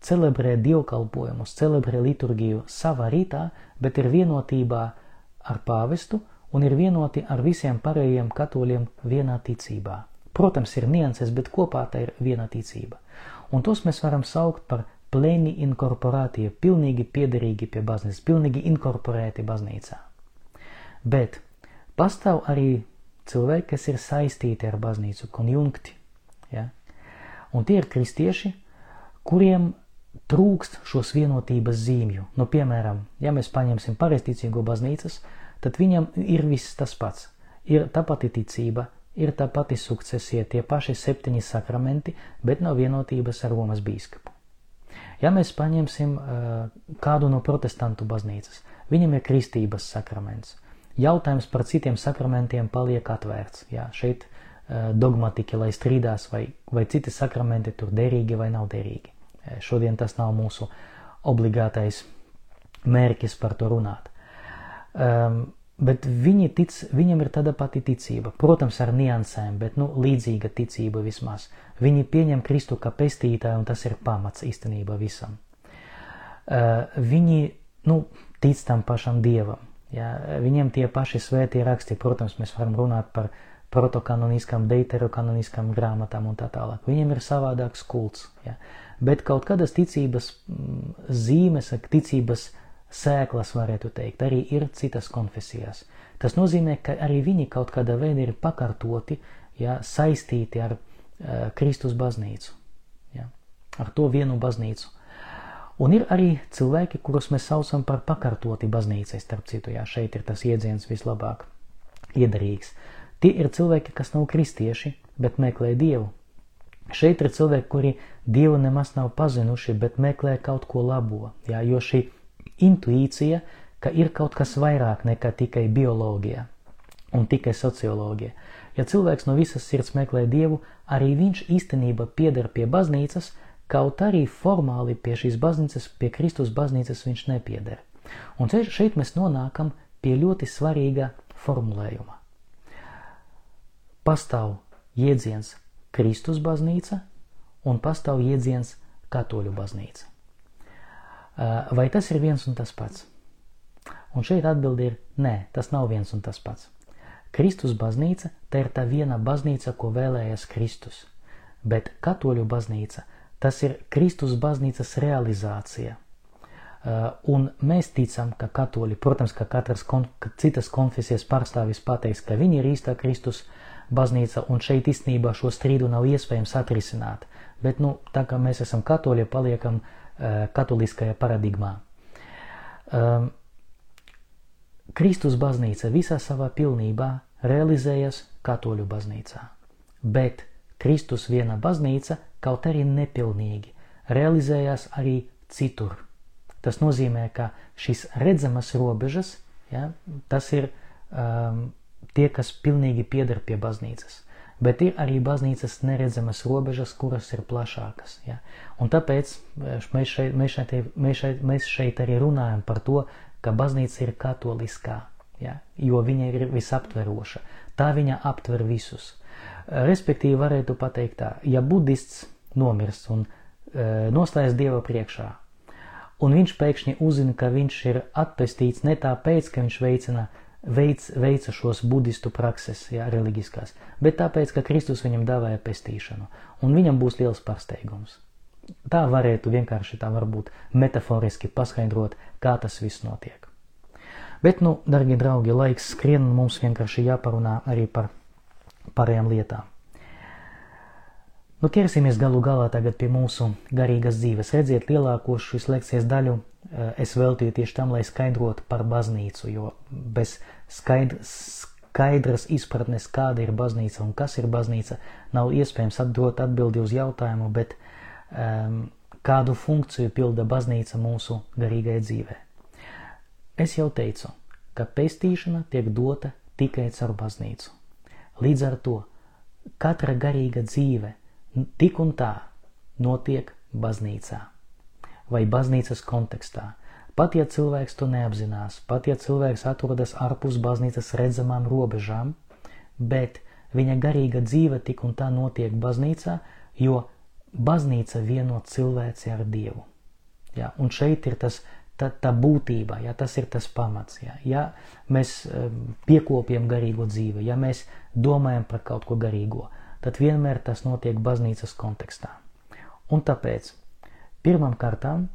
celebrē dievkalpojumus, celebrē liturgiju savā rītā, bet ir vienotībā ar pāvestu un ir vienoti ar visiem pārējiem katoļiem vienā ticībā. Protams, ir nianses, bet kopā tā ir viena ticība. Un tos mēs varam saukt par plēni inkorporātie, pilnīgi piederīgi pie baznīcas, pilnīgi inkorporēti baznīcā. Bet pastāv arī cilvēki, kas ir saistīti ar baznīcu, konjunkti. Ja? Un tie ir kristieši, kuriem trūkst šos vienotības zīmju. Nu, piemēram, ja mēs paņemsim pareizticīgo baznīcas, tad viņam ir viss tas pats. Ir tā pati ticība, ir tā pati sukcesija, tie paši septiņi sakramenti, bet nav vienotības ar Romas bīskapu. Ja mēs paņemsim uh, kādu no protestantu baznīcas, viņam ir kristības sakraments. Jautājums par citiem sakramentiem paliek atvērts. Jā, šeit uh, dogmatiķi, lai strīdās, vai, vai citi sakramenti tur derīgi vai nav derīgi. Šodien tas nav mūsu obligātais mērķis par to runāt. Um, Bet viņi tic, viņam ir tāda pati ticība, protams, ar niansēm, bet nu, līdzīga ticība vismaz. Viņi pieņem Kristu kā pestītāju, un tas ir pamats īstenībā visam. Uh, viņi nu, tic tam pašam dievam. Ja? Viņiem tie paši svētie raksti, protams, mēs varam runāt par protokanoniskām, deuterokanoniskām grāmatām un tā tālāk. Viņiem ir savādāks kults. Ja? Bet kaut kādas ticības mm, zīmes, ticības sēklas, varētu teikt, arī ir citas konfesijās. Tas nozīmē, ka arī viņi kaut kādā veidā ir pakārtoti, ja, saistīti ar uh, Kristus baznīcu, ja, ar to vienu baznīcu. Un ir arī cilvēki, kurus mēs saucam par pakārtoti baznīcai, starp citu, jā, šeit ir tas iedziens vislabāk iederīgs. Tie ir cilvēki, kas nav kristieši, bet meklē Dievu. Šeit ir cilvēki, kuri Dievu nemaz nav pazinuši, bet meklē kaut ko labo, jā, jo šī intuīcija, ka ir kaut kas vairāk nekā tikai bioloģija un tikai socioloģija. Ja cilvēks no visas sirds meklē dievu, arī viņš īstenībā pieder pie baznīcas, kaut arī formāli pie šīs baznīcas, pie Kristus baznīcas viņš nepieder. Un šeit mēs nonākam pie ļoti svarīga formulējuma. Pastāv jēdziens Kristus baznīca un pastāv jēdziens katoļu baznīca. Vai tas ir viens un tas pats? Un šeit atbildi ir nē, tas nav viens un tas pats. Kristus baznīca tā ir tā viena baznīca, ko vēlējas Kristus, bet katoļu baznīca tas ir Kristus baznīcas realizācija. Uh, un mēs ticam, ka katoļi, protams, ka katras kon, ka citas konfesijas pārstāvis pateiks, ka viņi ir īstā Kristus baznīca, un šeit īstenībā šo strīdu nav iespējams atrisināt. Bet, nu, tā kā mēs esam katoļi, paliekam uh, katoliskajā paradigmā. Um, Kristus baznīca visā savā pilnībā realizējas katoļu baznīcā, bet Kristus viena baznīca, kaut arī nepilnīgi, realizējās arī citur. Tas nozīmē, ka šīs redzamas robežas, ja, tas ir um, tie, kas pilnīgi pieder pie baznīcas bet ir arī baznīcas neredzamas robežas, kuras ir plašākas. Ja? Un tāpēc eh, mēs šeit, mēs, šeit, mēs, šeit, mēs šeit arī runājam par to, ka baznīca ir katoliskā, ja? jo viņa ir visaptveroša. Tā viņa aptver visus. Respektīvi, varētu pateikt tā, ja budists nomirst un e, nostājas Dieva priekšā, un viņš pēkšņi uzzina, ka viņš ir atpestīts ne tāpēc, ka viņš veicina veic, veica šos budistu prakses, jā, reliģiskās, bet tāpēc, ka Kristus viņam dāvāja pestīšanu, un viņam būs liels pārsteigums. Tā varētu vienkārši tā varbūt metaforiski paskaidrot, kā tas viss notiek. Bet, nu, darbie draugi, laiks skrien, un mums vienkārši jāparunā arī par pārējām lietām. Nu, ķersimies galu galā tagad pie mūsu garīgas dzīves. Redziet, lielāko šīs lekcijas daļu Eh, es veltīju tieši tam, lai skaidrotu par baznīcu, jo bez skaidrs, skaidras izpratnes, kāda ir baznīca un kas ir baznīca, nav iespējams atdot atbildi uz jautājumu, bet um, kādu funkciju pilda baznīca mūsu garīgajai dzīvē. Es jau teicu, ka pestīšana tiek dota tikai caur baznīcu. Līdz ar to katra garīga dzīve tik un tā notiek baznīcā. vai baznīcas kontekstā. Pat ja cilvēks to neapzinās, pat ja cilvēks atrodas ārpus baznīcas redzamām robežām, bet viņa garīga dzīve tik un tā notiek baznīcā, jo baznīca vieno cilvēci ar Dievu. Ja, un šeit ir tas, tā, tā būtība, ja, tas ir tas pamats. Ja, ja mēs piekopjam garīgo dzīvi, ja mēs domājam par kaut ko garīgo, tad vienmēr tas notiek baznīcas kontekstā. Un tāpēc pirmam kārtām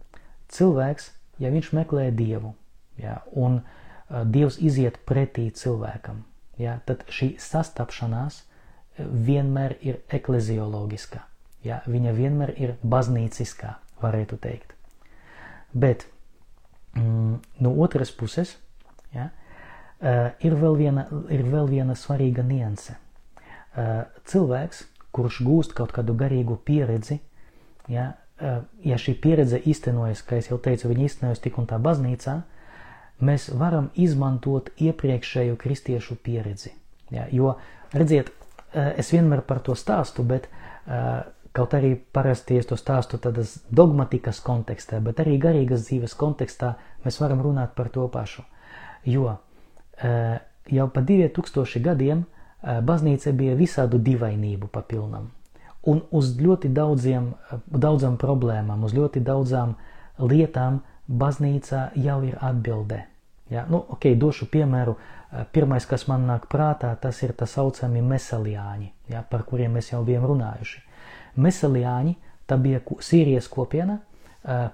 cilvēks, ja viņš meklē Dievu, ja, un uh, Dievs iziet pretī cilvēkam, ja, tad šī sastapšanās vienmēr ir eklezioloģiska, ja, viņa vienmēr ir baznīciskā, varētu teikt. Bet mm, no otras puses ja, uh, ir, vēl viena, ir vēl viena svarīga nianse. Uh, cilvēks, kurš gūst kaut kādu garīgu pieredzi, ja, uh, ja šī pieredze īstenojas, kā jau teicu, viņa īstenojas tik un tā baznīcā, mēs varam izmantot iepriekšējo kristiešu pieredzi. Ja, jo, redziet, es vienmēr par to stāstu, bet uh, Kaut arī parasti es to stāstu tādas dogmatikas kontekstā, bet arī garīgas dzīves kontekstā mēs varam runāt par to pašu. Jo eh, jau pa 2000 gadiem eh, baznīca bija visādu divainību papilnam. Un uz ļoti daudziem, eh, daudzām problēmām, uz ļoti daudzām lietām baznīca jau ir atbildē. Ja? Nu, ok, došu piemēru. Pirmais, kas man nāk prātā, tas ir tā saucami meseliāņi, ja? par kuriem mēs jau bijām runājuši. Meseliāņi, tā bija Sīrijas kopiena,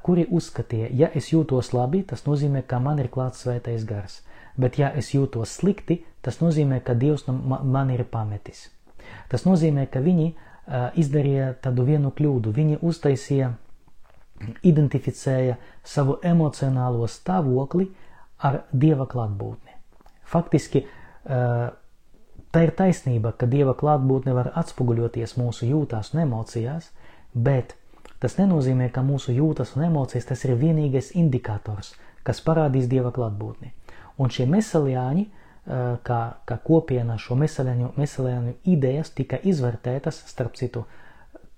kuri uzskatīja, ja es jūtos labi, tas nozīmē, ka man ir klāts svētais gars. Bet ja es jūtos slikti, tas nozīmē, ka Dievs man ir pametis. Tas nozīmē, ka viņi izdarīja tādu vienu kļūdu. Viņi uztaisīja, identificēja savu emocionālo stāvokli ar Dieva klātbūtni. Faktiski Tā ir taisnība, ka Dieva klātbūtne var atspoguļoties mūsu jūtās un emocijās, bet tas nenozīmē, ka mūsu jūtas un emocijas tas ir vienīgais indikators, kas parādīs Dieva klātbūtni. Un šie meseliāņi, kā, kā kopiena šo meseliāņu idejas tika izvērtētas, starp citu,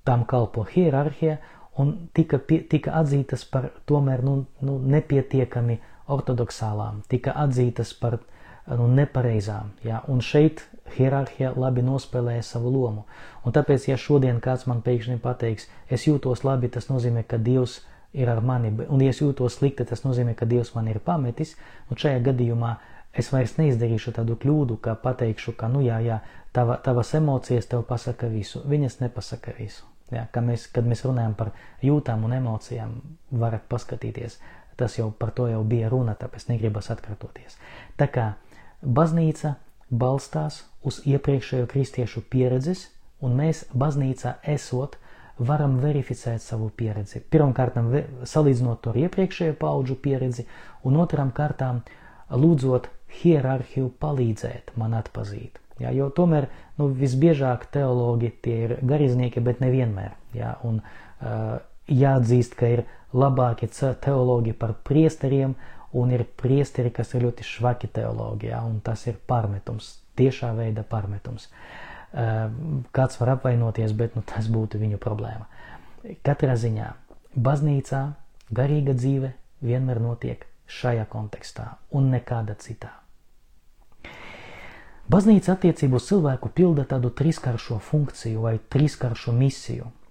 tam kalpo hierarhija, un tika, pie, tika atzītas par tomēr nu, nu, nepietiekami ortodoksālām, tika atzītas par nu, nepareizām. Ja? Un šeit hierarhija labi nospēlēja savu lomu. Un tāpēc, ja šodien kāds man pēkšņi pateiks, es jūtos labi, tas nozīmē, ka Dievs ir ar mani, un ja es jūtos slikti, tas nozīmē, ka Dievs man ir pametis, un šajā gadījumā es vairs neizdarīšu tādu kļūdu, ka pateikšu, ka, nu jā, jā, tava, tavas emocijas tev pasaka visu. Viņas nepasaka visu. Ja, mēs, kad mēs runājam par jūtām un emocijām, varat paskatīties. Tas jau par to jau bija runa, tāpēc negribas atkārtoties. Tā kā baznīca balstās uz iepriekšējo kristiešu pieredzes, un mēs baznīcā esot varam verificēt savu pieredzi. Pirmkārt, salīdzinot to ar iepriekšējo paudžu pieredzi, un otram kārtām lūdzot hierarhiju palīdzēt man atpazīt. Jā, jo tomēr nu, visbiežāk teologi tie ir garīdznieki, bet nevienmēr. Jā, un, uh, jāatzīst, ka ir labāki teologi par priesteriem, un ir priesteri, kas ir ļoti švaki teoloģijā, un tas ir pārmetums, tiešā veida pārmetums. Ehm, kāds var apvainoties, bet nu, tas būtu viņu problēma. Katrā ziņā baznīcā garīga dzīve vienmēr notiek šajā kontekstā un nekāda citā. Baznīca attiecību cilvēku pilda tādu trīskāršo funkciju vai trīskāršo misiju –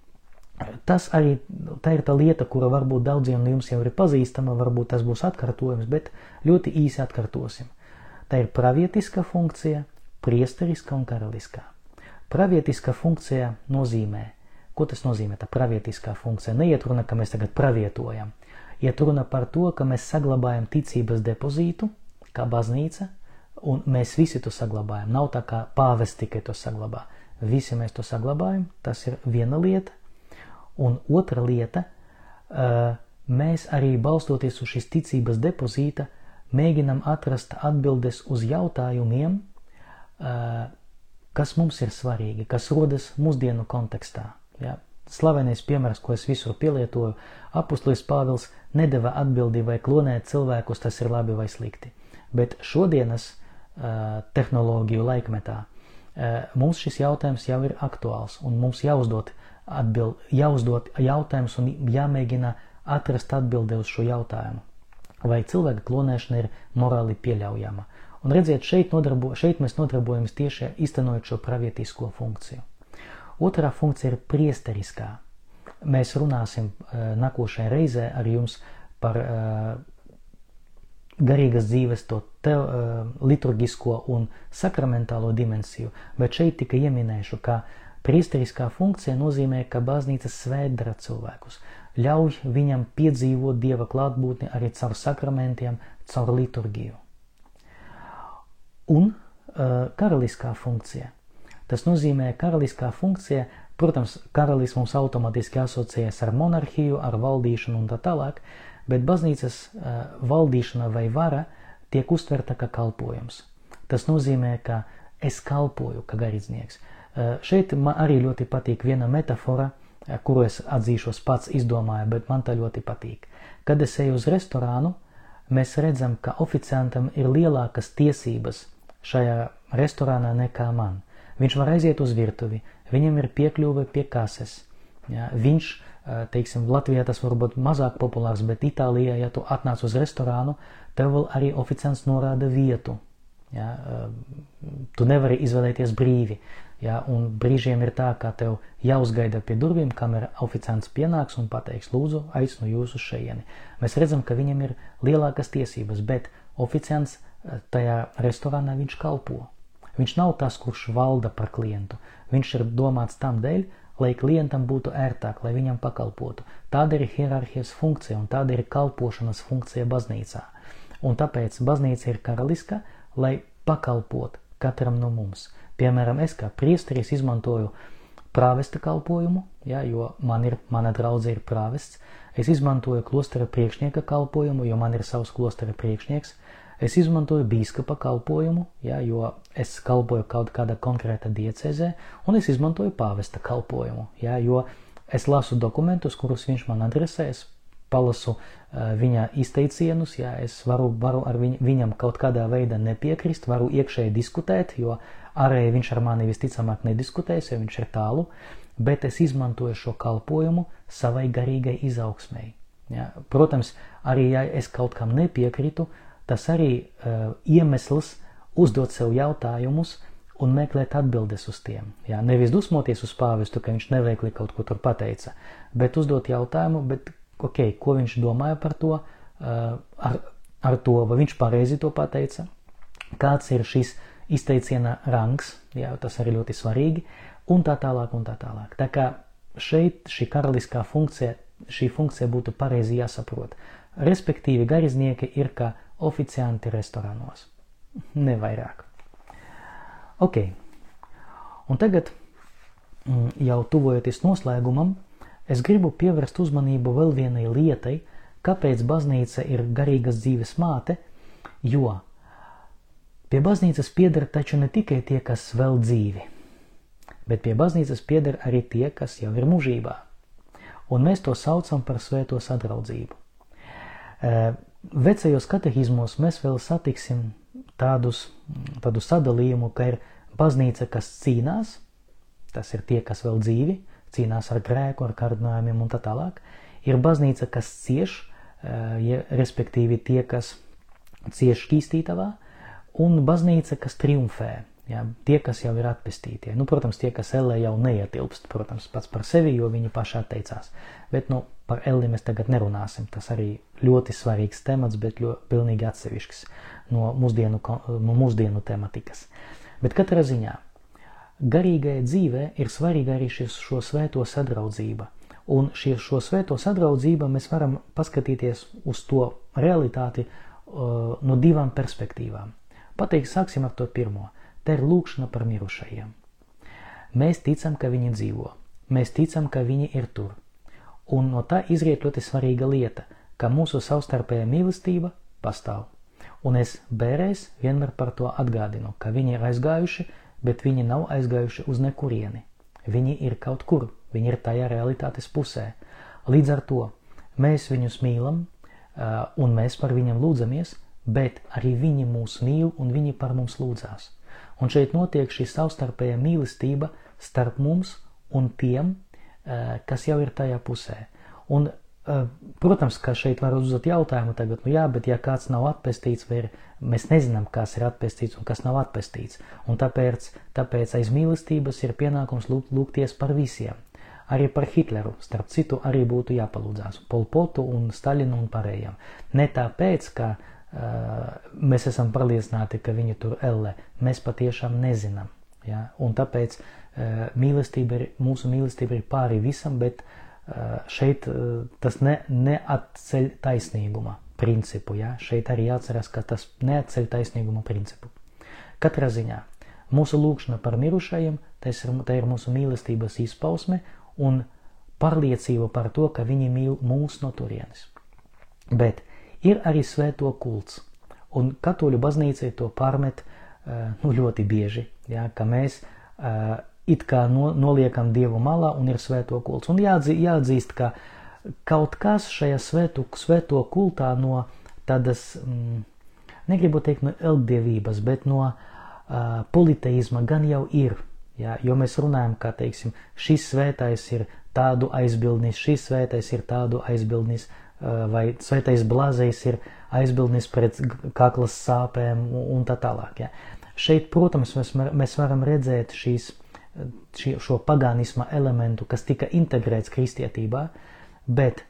Tas arī tā ir tā lieta, kura varbūt daudziem no jums jau ir pazīstama, varbūt tas būs atkārtojums, bet ļoti īsi atkārtosim. Tā ir pravietiska funkcija, priesteriska un karaliskā. Pravietiska funkcija nozīmē, ko tas nozīmē, tā pravietiskā funkcija. Neiet runa, ka mēs tagad pravietojam. Iet runa par to, ka mēs saglabājam ticības depozītu, kā baznīca, un mēs visi to saglabājam. Nav tā kā pāvests tikai to saglabā. Visi mēs to saglabājam, tas ir viena lieta. Un otra lieta, mēs arī balstoties uz šīs ticības depozīta, mēģinam atrast atbildes uz jautājumiem, kas mums ir svarīgi, kas rodas mūsdienu kontekstā. Ja? Slavenais piemērs, ko es visur pielietoju, apustulis Pāvils nedeva atbildi vai klonēt cilvēkus, tas ir labi vai slikti. Bet šodienas uh, tehnoloģiju laikmetā mums šis jautājums jau ir aktuāls un mums jāuzdod atbild, jāuzdod jautājums un jāmēģina atrast atbildi uz šo jautājumu. Vai cilvēka klonēšana ir morāli pieļaujama? Un redziet, šeit, nodarbo, šeit mēs nodarbojamies tieši iztenojot šo pravietisko funkciju. Otrā funkcija ir priesteriskā. Mēs runāsim uh, nākošajā reizē ar jums par uh, garīgas dzīves to te, uh, liturgisko un sakramentālo dimensiju, bet šeit tika ieminēšu, ka priesteriskā funkcija nozīmē, ka baznīca svētdara cilvēkus, ļauj viņam piedzīvot Dieva klātbūtni arī caur sakramentiem, caur liturgiju. Un uh, karaliskā funkcija. Tas nozīmē, ka karaliskā funkcija, protams, karalis mums automātiski asociējas ar monarhiju, ar valdīšanu un tā tālāk, bet baznīcas uh, valdīšana vai vara tiek uztverta kā kalpojums. Tas nozīmē, ka es kalpoju kā garīdznieks. Uh, šeit man arī ļoti patīk viena metafora, uh, kuru es atzīšos pats izdomāju, bet man tā ļoti patīk. Kad es eju uz restorānu, mēs redzam, ka oficiantam ir lielākas tiesības šajā restorānā nekā man. Viņš var aiziet uz virtuvi, viņam ir piekļuve pie kases. Ja, viņš, teiksim, Latvijā tas varbūt mazāk populārs, bet Itālijā, ja tu atnāc uz restorānu, tev vēl arī oficiants norāda vietu. Ja, tu nevari izvēlēties brīvi. Ja, un brīžiem ir tā, ka tev jāuzgaida pie durvīm, kamēr oficiants pienāks un pateiks, lūdzu, aicinu jūs uz šejieni. Mēs redzam, ka viņam ir lielākas tiesības, bet oficiants tajā restorānā viņš kalpo. Viņš nav tas, kurš valda par klientu. Viņš ir domāts tam dēļ, lai klientam būtu ērtāk, lai viņam pakalpotu. Tāda ir hierarhijas funkcija un tāda ir kalpošanas funkcija baznīcā. Un tāpēc baznīca ir karaliska, lai pakalpot katram no mums. Piemēram, es kā priesteris izmantoju prāvesta kalpojumu, ja, jo man ir, mana draudze ir prāvests. Es izmantoju klostera priekšnieka kalpojumu, jo man ir savs klostera priekšnieks. Es izmantoju biskupa kalpojumu, ja, jo es kalpoju kaut kādā konkrēta diecezē, un es izmantoju pāvesta kalpojumu, ja, jo es lasu dokumentus, kurus viņš man adresēs, palasu uh, viņa izteicienus, ja es varu, varu ar viņ, viņam kaut kādā veidā nepiekrist, varu iekšēji diskutēt, jo ārēji viņš ar mani visticamāk nediskutēs, jo viņš ir tālu, bet es izmantoju šo kalpojumu savai garīgai izaugsmēji. Ja. Protams, arī ja es kaut kam nepiekrītu, tas arī uh, iemesls uzdot sev jautājumus un meklēt atbildes uz tiem. Jā, nevis dusmoties uz pāvestu, ka viņš neveikli kaut ko tur pateica, bet uzdot jautājumu, bet, ok, ko viņš domāja par to, uh, ar, ar to, vai viņš pareizi to pateica, kāds ir šis izteiciena rangs, jā, tas arī ļoti svarīgi, un tā tālāk, un tā tālāk. Tā kā šeit šī karaliskā funkcija, šī funkcija būtu pareizi jāsaprot. Respektīvi, gariznieki ir kā oficianti restorānos. Nevairāk. Ok. Un tagad, mm, jau tuvojoties noslēgumam, es gribu pievērst uzmanību vēl vienai lietai, kāpēc baznīca ir garīgas dzīves māte, jo pie baznīcas pieder taču ne tikai tie, kas vēl dzīvi, bet pie baznīcas pieder arī tie, kas jau ir mūžībā. Un mēs to saucam par svēto sadraudzību. Vecajos katehismos mēs vēl satiksim tādus, tādu sadalījumu, ka ir baznīca, kas cīnās, tas ir tie, kas vēl dzīvi, cīnās ar grēku, ar kārdinājumiem un tā tālāk. Ir baznīca, kas cieš, ja, respektīvi tie, kas cieš šķīstītavā, un baznīca, kas triumfē, ja, tie, kas jau ir atpestītie. Nu, protams, tie, kas ellē jau neietilpst, protams, pats par sevi, jo viņi paši atteicās. Bet, nu, par elli mēs tagad nerunāsim. Tas arī ļoti svarīgs temats, bet ļoti pilnīgi atsevišķs no mūsdienu, no mūsdienu tematikas. Bet katrā ziņā garīgajai dzīvē ir svarīga arī šis, šo svēto sadraudzība. Un šie, šo svēto sadraudzību mēs varam paskatīties uz to realitāti uh, no divām perspektīvām. Pateikt, sāksim ar to pirmo. Tā ir lūkšana par mirušajiem. Mēs ticam, ka viņi dzīvo. Mēs ticam, ka viņi ir tur. Un no tā izriet ļoti svarīga lieta, ka mūsu savstarpējā mīlestība pastāv. Un es bērēs vienmēr par to atgādinu, ka viņi ir aizgājuši, bet viņi nav aizgājuši uz nekurieni. Viņi ir kaut kur, viņi ir tajā realitātes pusē. Līdz ar to mēs viņus mīlam, un mēs par viņiem lūdzamies, bet arī viņi mūs mīl un viņi par mums lūdzās. Un šeit notiek šī savstarpējā mīlestība starp mums un tiem, kas jau ir tajā pusē. Un Protams, ka šeit var uzdot jautājumu tagad, nu jā, bet ja kāds nav atpestīts, vai ir, mēs nezinām, kas ir atpestīts un kas nav atpestīts, un tāpēc, tāpēc aiz mīlestības ir pienākums lūgt, lūgties par visiem. Arī par Hitleru, starp citu, arī būtu jāpalūdzās, Polpotu un Stalinu un pārējiem. Ne tāpēc, ka uh, mēs esam pārliecināti, ka viņi tur ellē, mēs patiešām nezinām. Ja? Un tāpēc mīlestība ir, mūsu mīlestība ir pāri visam, bet šeit tas ne, neatceļ taisnīguma principu. Ja? Šeit arī jāatcerās, ka tas neatceļ taisnīguma principu. Katrā ziņā mūsu lūkšana par mirušajiem, tas ir, tā ir mūsu mīlestības izpausme un pārliecība par to, ka viņi mīl mūs no turienes. Bet ir arī svēto kults, un katoļu baznīcai to pārmet nu, ļoti bieži, ja, ka mēs it kā no, noliekam Dievu malā un ir svēto kults. Un jāatzīst, jāatzīst ka kaut kas šajā svēto, svēto kultā no tādas, mm, negribu teikt no elgdievības, bet no uh, politeisma gan jau ir. Ja, jo mēs runājam, ka teiksim, šis svētais ir tādu aizbildnis, šis svētais ir tādu aizbildnis, uh, vai svētais blazējs ir aizbildnis pret kaklas sāpēm un tā tālāk. Ja. Šeit, protams, mēs, mēs varam redzēt šīs šo pagānisma elementu, kas tika integrēts kristietībā, bet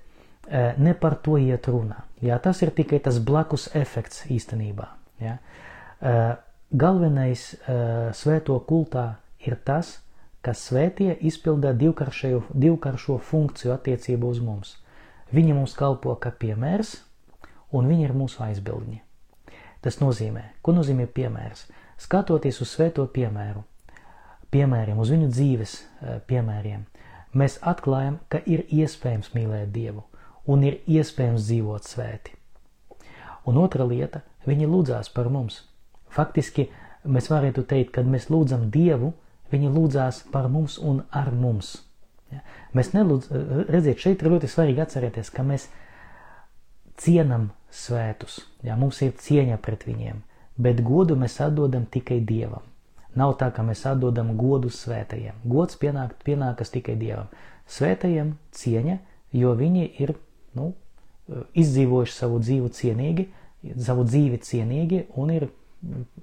ne par to iet runa. Jā, tas ir tikai tas blakus efekts īstenībā. E, galvenais svēto kultā ir tas, ka svētie izpildā divkaršo funkciju attiecībā uz mums. Viņi mums kalpo kā piemērs, un viņi ir mūsu aizbildņi. Tas nozīmē, ko nozīmē piemērs? Skatoties uz svēto piemēru, piemēriem, uz viņu dzīves eh, piemēriem, mēs atklājam, ka ir iespējams mīlēt Dievu un ir iespējams dzīvot svēti. Un otra lieta, viņi lūdzās par mums. Faktiski mēs varētu teikt, kad mēs lūdzam Dievu, viņi lūdzās par mums un ar mums. Ja? Mēs nelūdz, redziet, šeit ir ļoti svarīgi atcerēties, ka mēs cienam svētus, ja? mums ir cieņa pret viņiem, bet godu mēs atdodam tikai Dievam. Nav tā, ka mēs atdodam godu svētajiem. Gods pienāk, pienākas tikai Dievam. Svētajiem cieņa, jo viņi ir nu, izdzīvojuši savu dzīvi cienīgi, savu dzīvi cienīgi un ir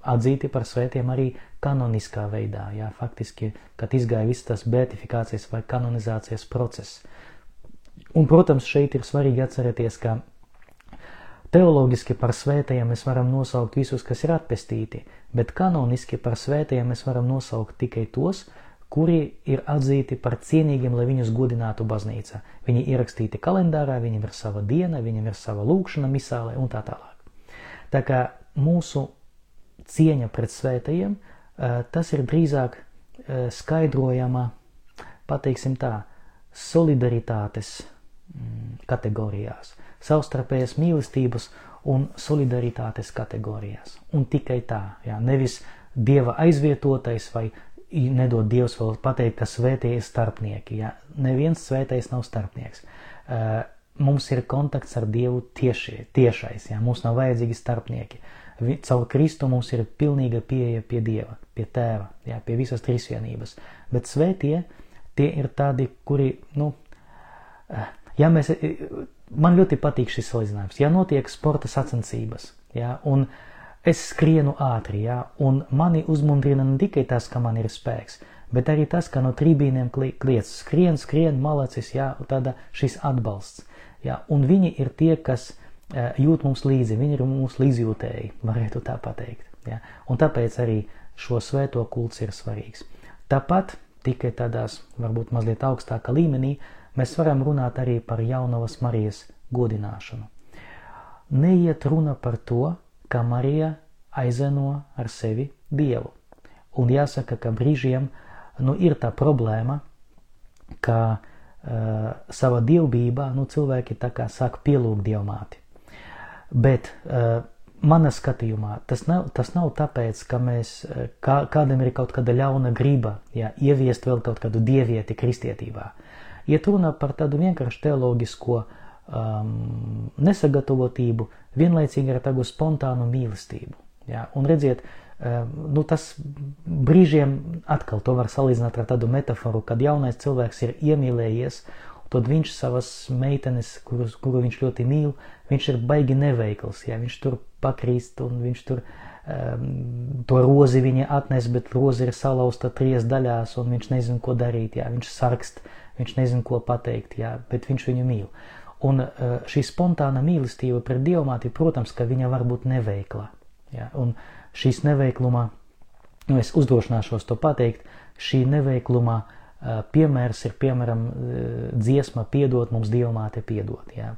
atzīti par svētiem arī kanoniskā veidā. Jā, faktiski, kad izgāja viss tas beatifikācijas vai kanonizācijas process. Un, protams, šeit ir svarīgi atcerēties, ka Teoloģiski par svētajiem mēs varam nosaukt visus, kas ir atpestīti, bet kanoniski par svētajiem mēs varam nosaukt tikai tos, kuri ir atzīti par cienīgiem, lai viņus godinātu baznīca. Viņi ierakstīti kalendārā, viņiem ir sava diena, viņiem ir sava lūkšana misālē un tā tālāk. Tā kā mūsu cieņa pret svētajiem, tas ir drīzāk skaidrojama, pateiksim tā, solidaritātes mm, kategorijās savstarpējas mīlestības un solidaritātes kategorijās. Un tikai tā, jā, nevis dieva aizvietotais vai nedod dievs vēl pateikt, ka svētie ir starpnieki. Jā. Neviens svētais nav starpnieks. Uh, mums ir kontakts ar Dievu tieši, tiešais, jā. mums nav vajadzīgi starpnieki. Caur Kristu mums ir pilnīga pieeja pie Dieva, pie Tēva, jā, pie visas trīsvienības. Bet svētie, tie ir tādi, kuri, nu, ja mēs man ļoti patīk šis salīdzinājums. Ja notiek sporta sacensības, ja, un es skrienu ātri, ja, un mani uzmundrina ne tikai tas, ka man ir spēks, bet arī tas, ka no trībīniem kliedz skrien, skrien, malacis, ja, tāda šis atbalsts. Ja, un viņi ir tie, kas jūt mums līdzi, viņi ir mums līdzjūtēji, varētu tā pateikt. Ja, un tāpēc arī šo svēto kults ir svarīgs. Tāpat tikai tādās varbūt mazliet augstākā līmenī mēs varam runāt arī par jaunavas Marijas godināšanu. Neiet runa par to, ka Marija aizeno ar sevi Dievu. Un jāsaka, ka brīžiem nu, ir tā problēma, ka uh, savā dievbībā nu, cilvēki tā kā sāk pielūgt dievmāti. Bet uh, manā skatījumā tas nav, tas nav tāpēc, ka mēs, kā, kādam ir kaut kāda ļauna griba ja, ieviest vēl kaut kādu dievieti kristietībā. Iet runa par tādu vienkāršu teoloģisko um, nesagatavotību, vienlaicīgi ar tādu spontānu mīlestību. Ja? Un redziet, um, nu tas brīžiem atkal to var salīdzināt ar tādu metaforu, kad jaunais cilvēks ir iemīlējies, tad viņš savas meitenes, kurus, kuru viņš ļoti mīl, viņš ir baigi neveikls, ja viņš tur pakrīst un viņš tur um, to rozi viņa atnes, bet rozi ir salauzta trīs daļās un viņš nezin, ko darīt, ja viņš sarkst, viņš nezin, ko pateikt, ja, bet viņš viņu mīl. Un uh, šī spontāna mīlestība pret dievmāti, protams, ka viņa var būt neveikla. Ja, un šīs neveiklumā, nu es uzdrošināšos to pateikt, šī neveiklumā uh, piemērs ir, piemēram, uh, dziesma piedot mums dievmāte piedot. Ja.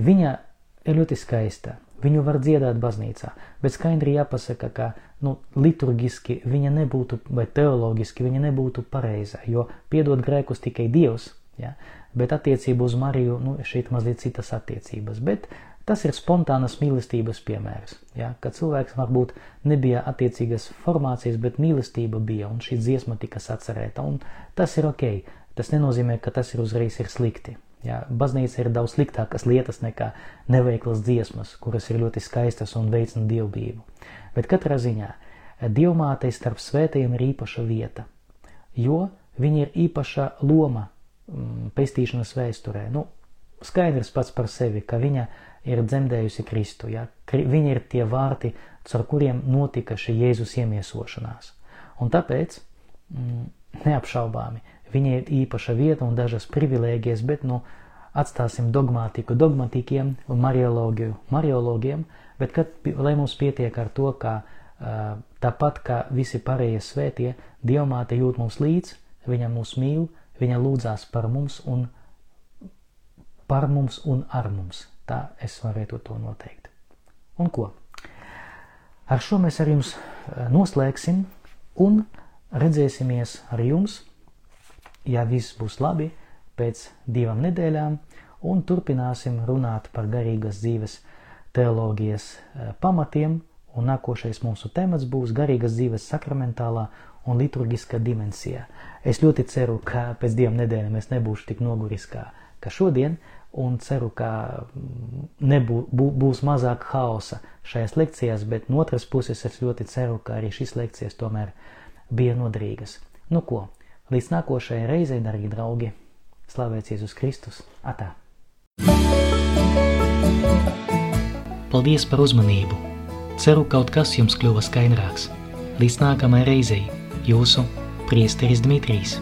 Viņa ir ļoti skaista, Viņu var dziedāt baznīcā, bet skaidri jāpasaka, ka nu, liturgiski viņa nebūtu, vai teologiski viņa nebūtu pareiza, jo piedod grēkus tikai Dievs, ja? bet attiecību uz Mariju, nu, šeit mazliet citas attiecības, bet tas ir spontānas mīlestības piemērs, ja? kad cilvēks varbūt nebija attiecīgas formācijas, bet mīlestība bija, un šī dziesma tika sacerēta, un tas ir ok, tas nenozīmē, ka tas ir uzreiz ir slikti, Jā, baznīca ir daudz sliktākas lietas nekā neveiklas dziesmas, kuras ir ļoti skaistas un veicina dievbijību. Bet katrā ziņā dievmātei starp svētajiem ir īpaša vieta, jo viņa ir īpaša loma mm, pestīšanas vēsturē. Nu, skaidrs pats par sevi, ka viņa ir dzemdējusi Kristu, ja? viņa ir tie vārti, caur kuriem notika šī Jēzus iemiesošanās. Un tāpēc, mm, neapšaubāmi, Viņai ir īpaša vieta un dažas privilēģijas, bet nu, atstāsim dogmātiku dogmatikiem un mariologiju mariologiem, bet kad, lai mums pietiek ar to, ka tāpat kā visi pārējie svētie, Dievmāte jūt mums līdz, viņa mūs mīl, viņa lūdzās par mums un par mums un ar mums. Tā es varētu to noteikt. Un ko? Ar šo mēs ar jums noslēgsim un redzēsimies ar jums ja viss būs labi, pēc divām nedēļām, un turpināsim runāt par garīgas dzīves teoloģijas eh, pamatiem, un nākošais mūsu temats būs garīgas dzīves sakramentālā un liturgiskā dimensijā. Es ļoti ceru, ka pēc divām nedēļām es nebūšu tik noguris kā, kā šodien, un ceru, ka mm, nebū, bū, būs mazāk haosa šajās lekcijās, bet no otras puses es ļoti ceru, ka arī šīs lekcijas tomēr bija noderīgas. Nu ko, Līdz nākošajai reizei, darbie draugi, slavēts Jēzus Kristus! Atā! Paldies par uzmanību! Ceru, kaut kas jums kļuva skaidrāks. Līdz nākamajai reizei, jūsu priesteris Dmitrijs.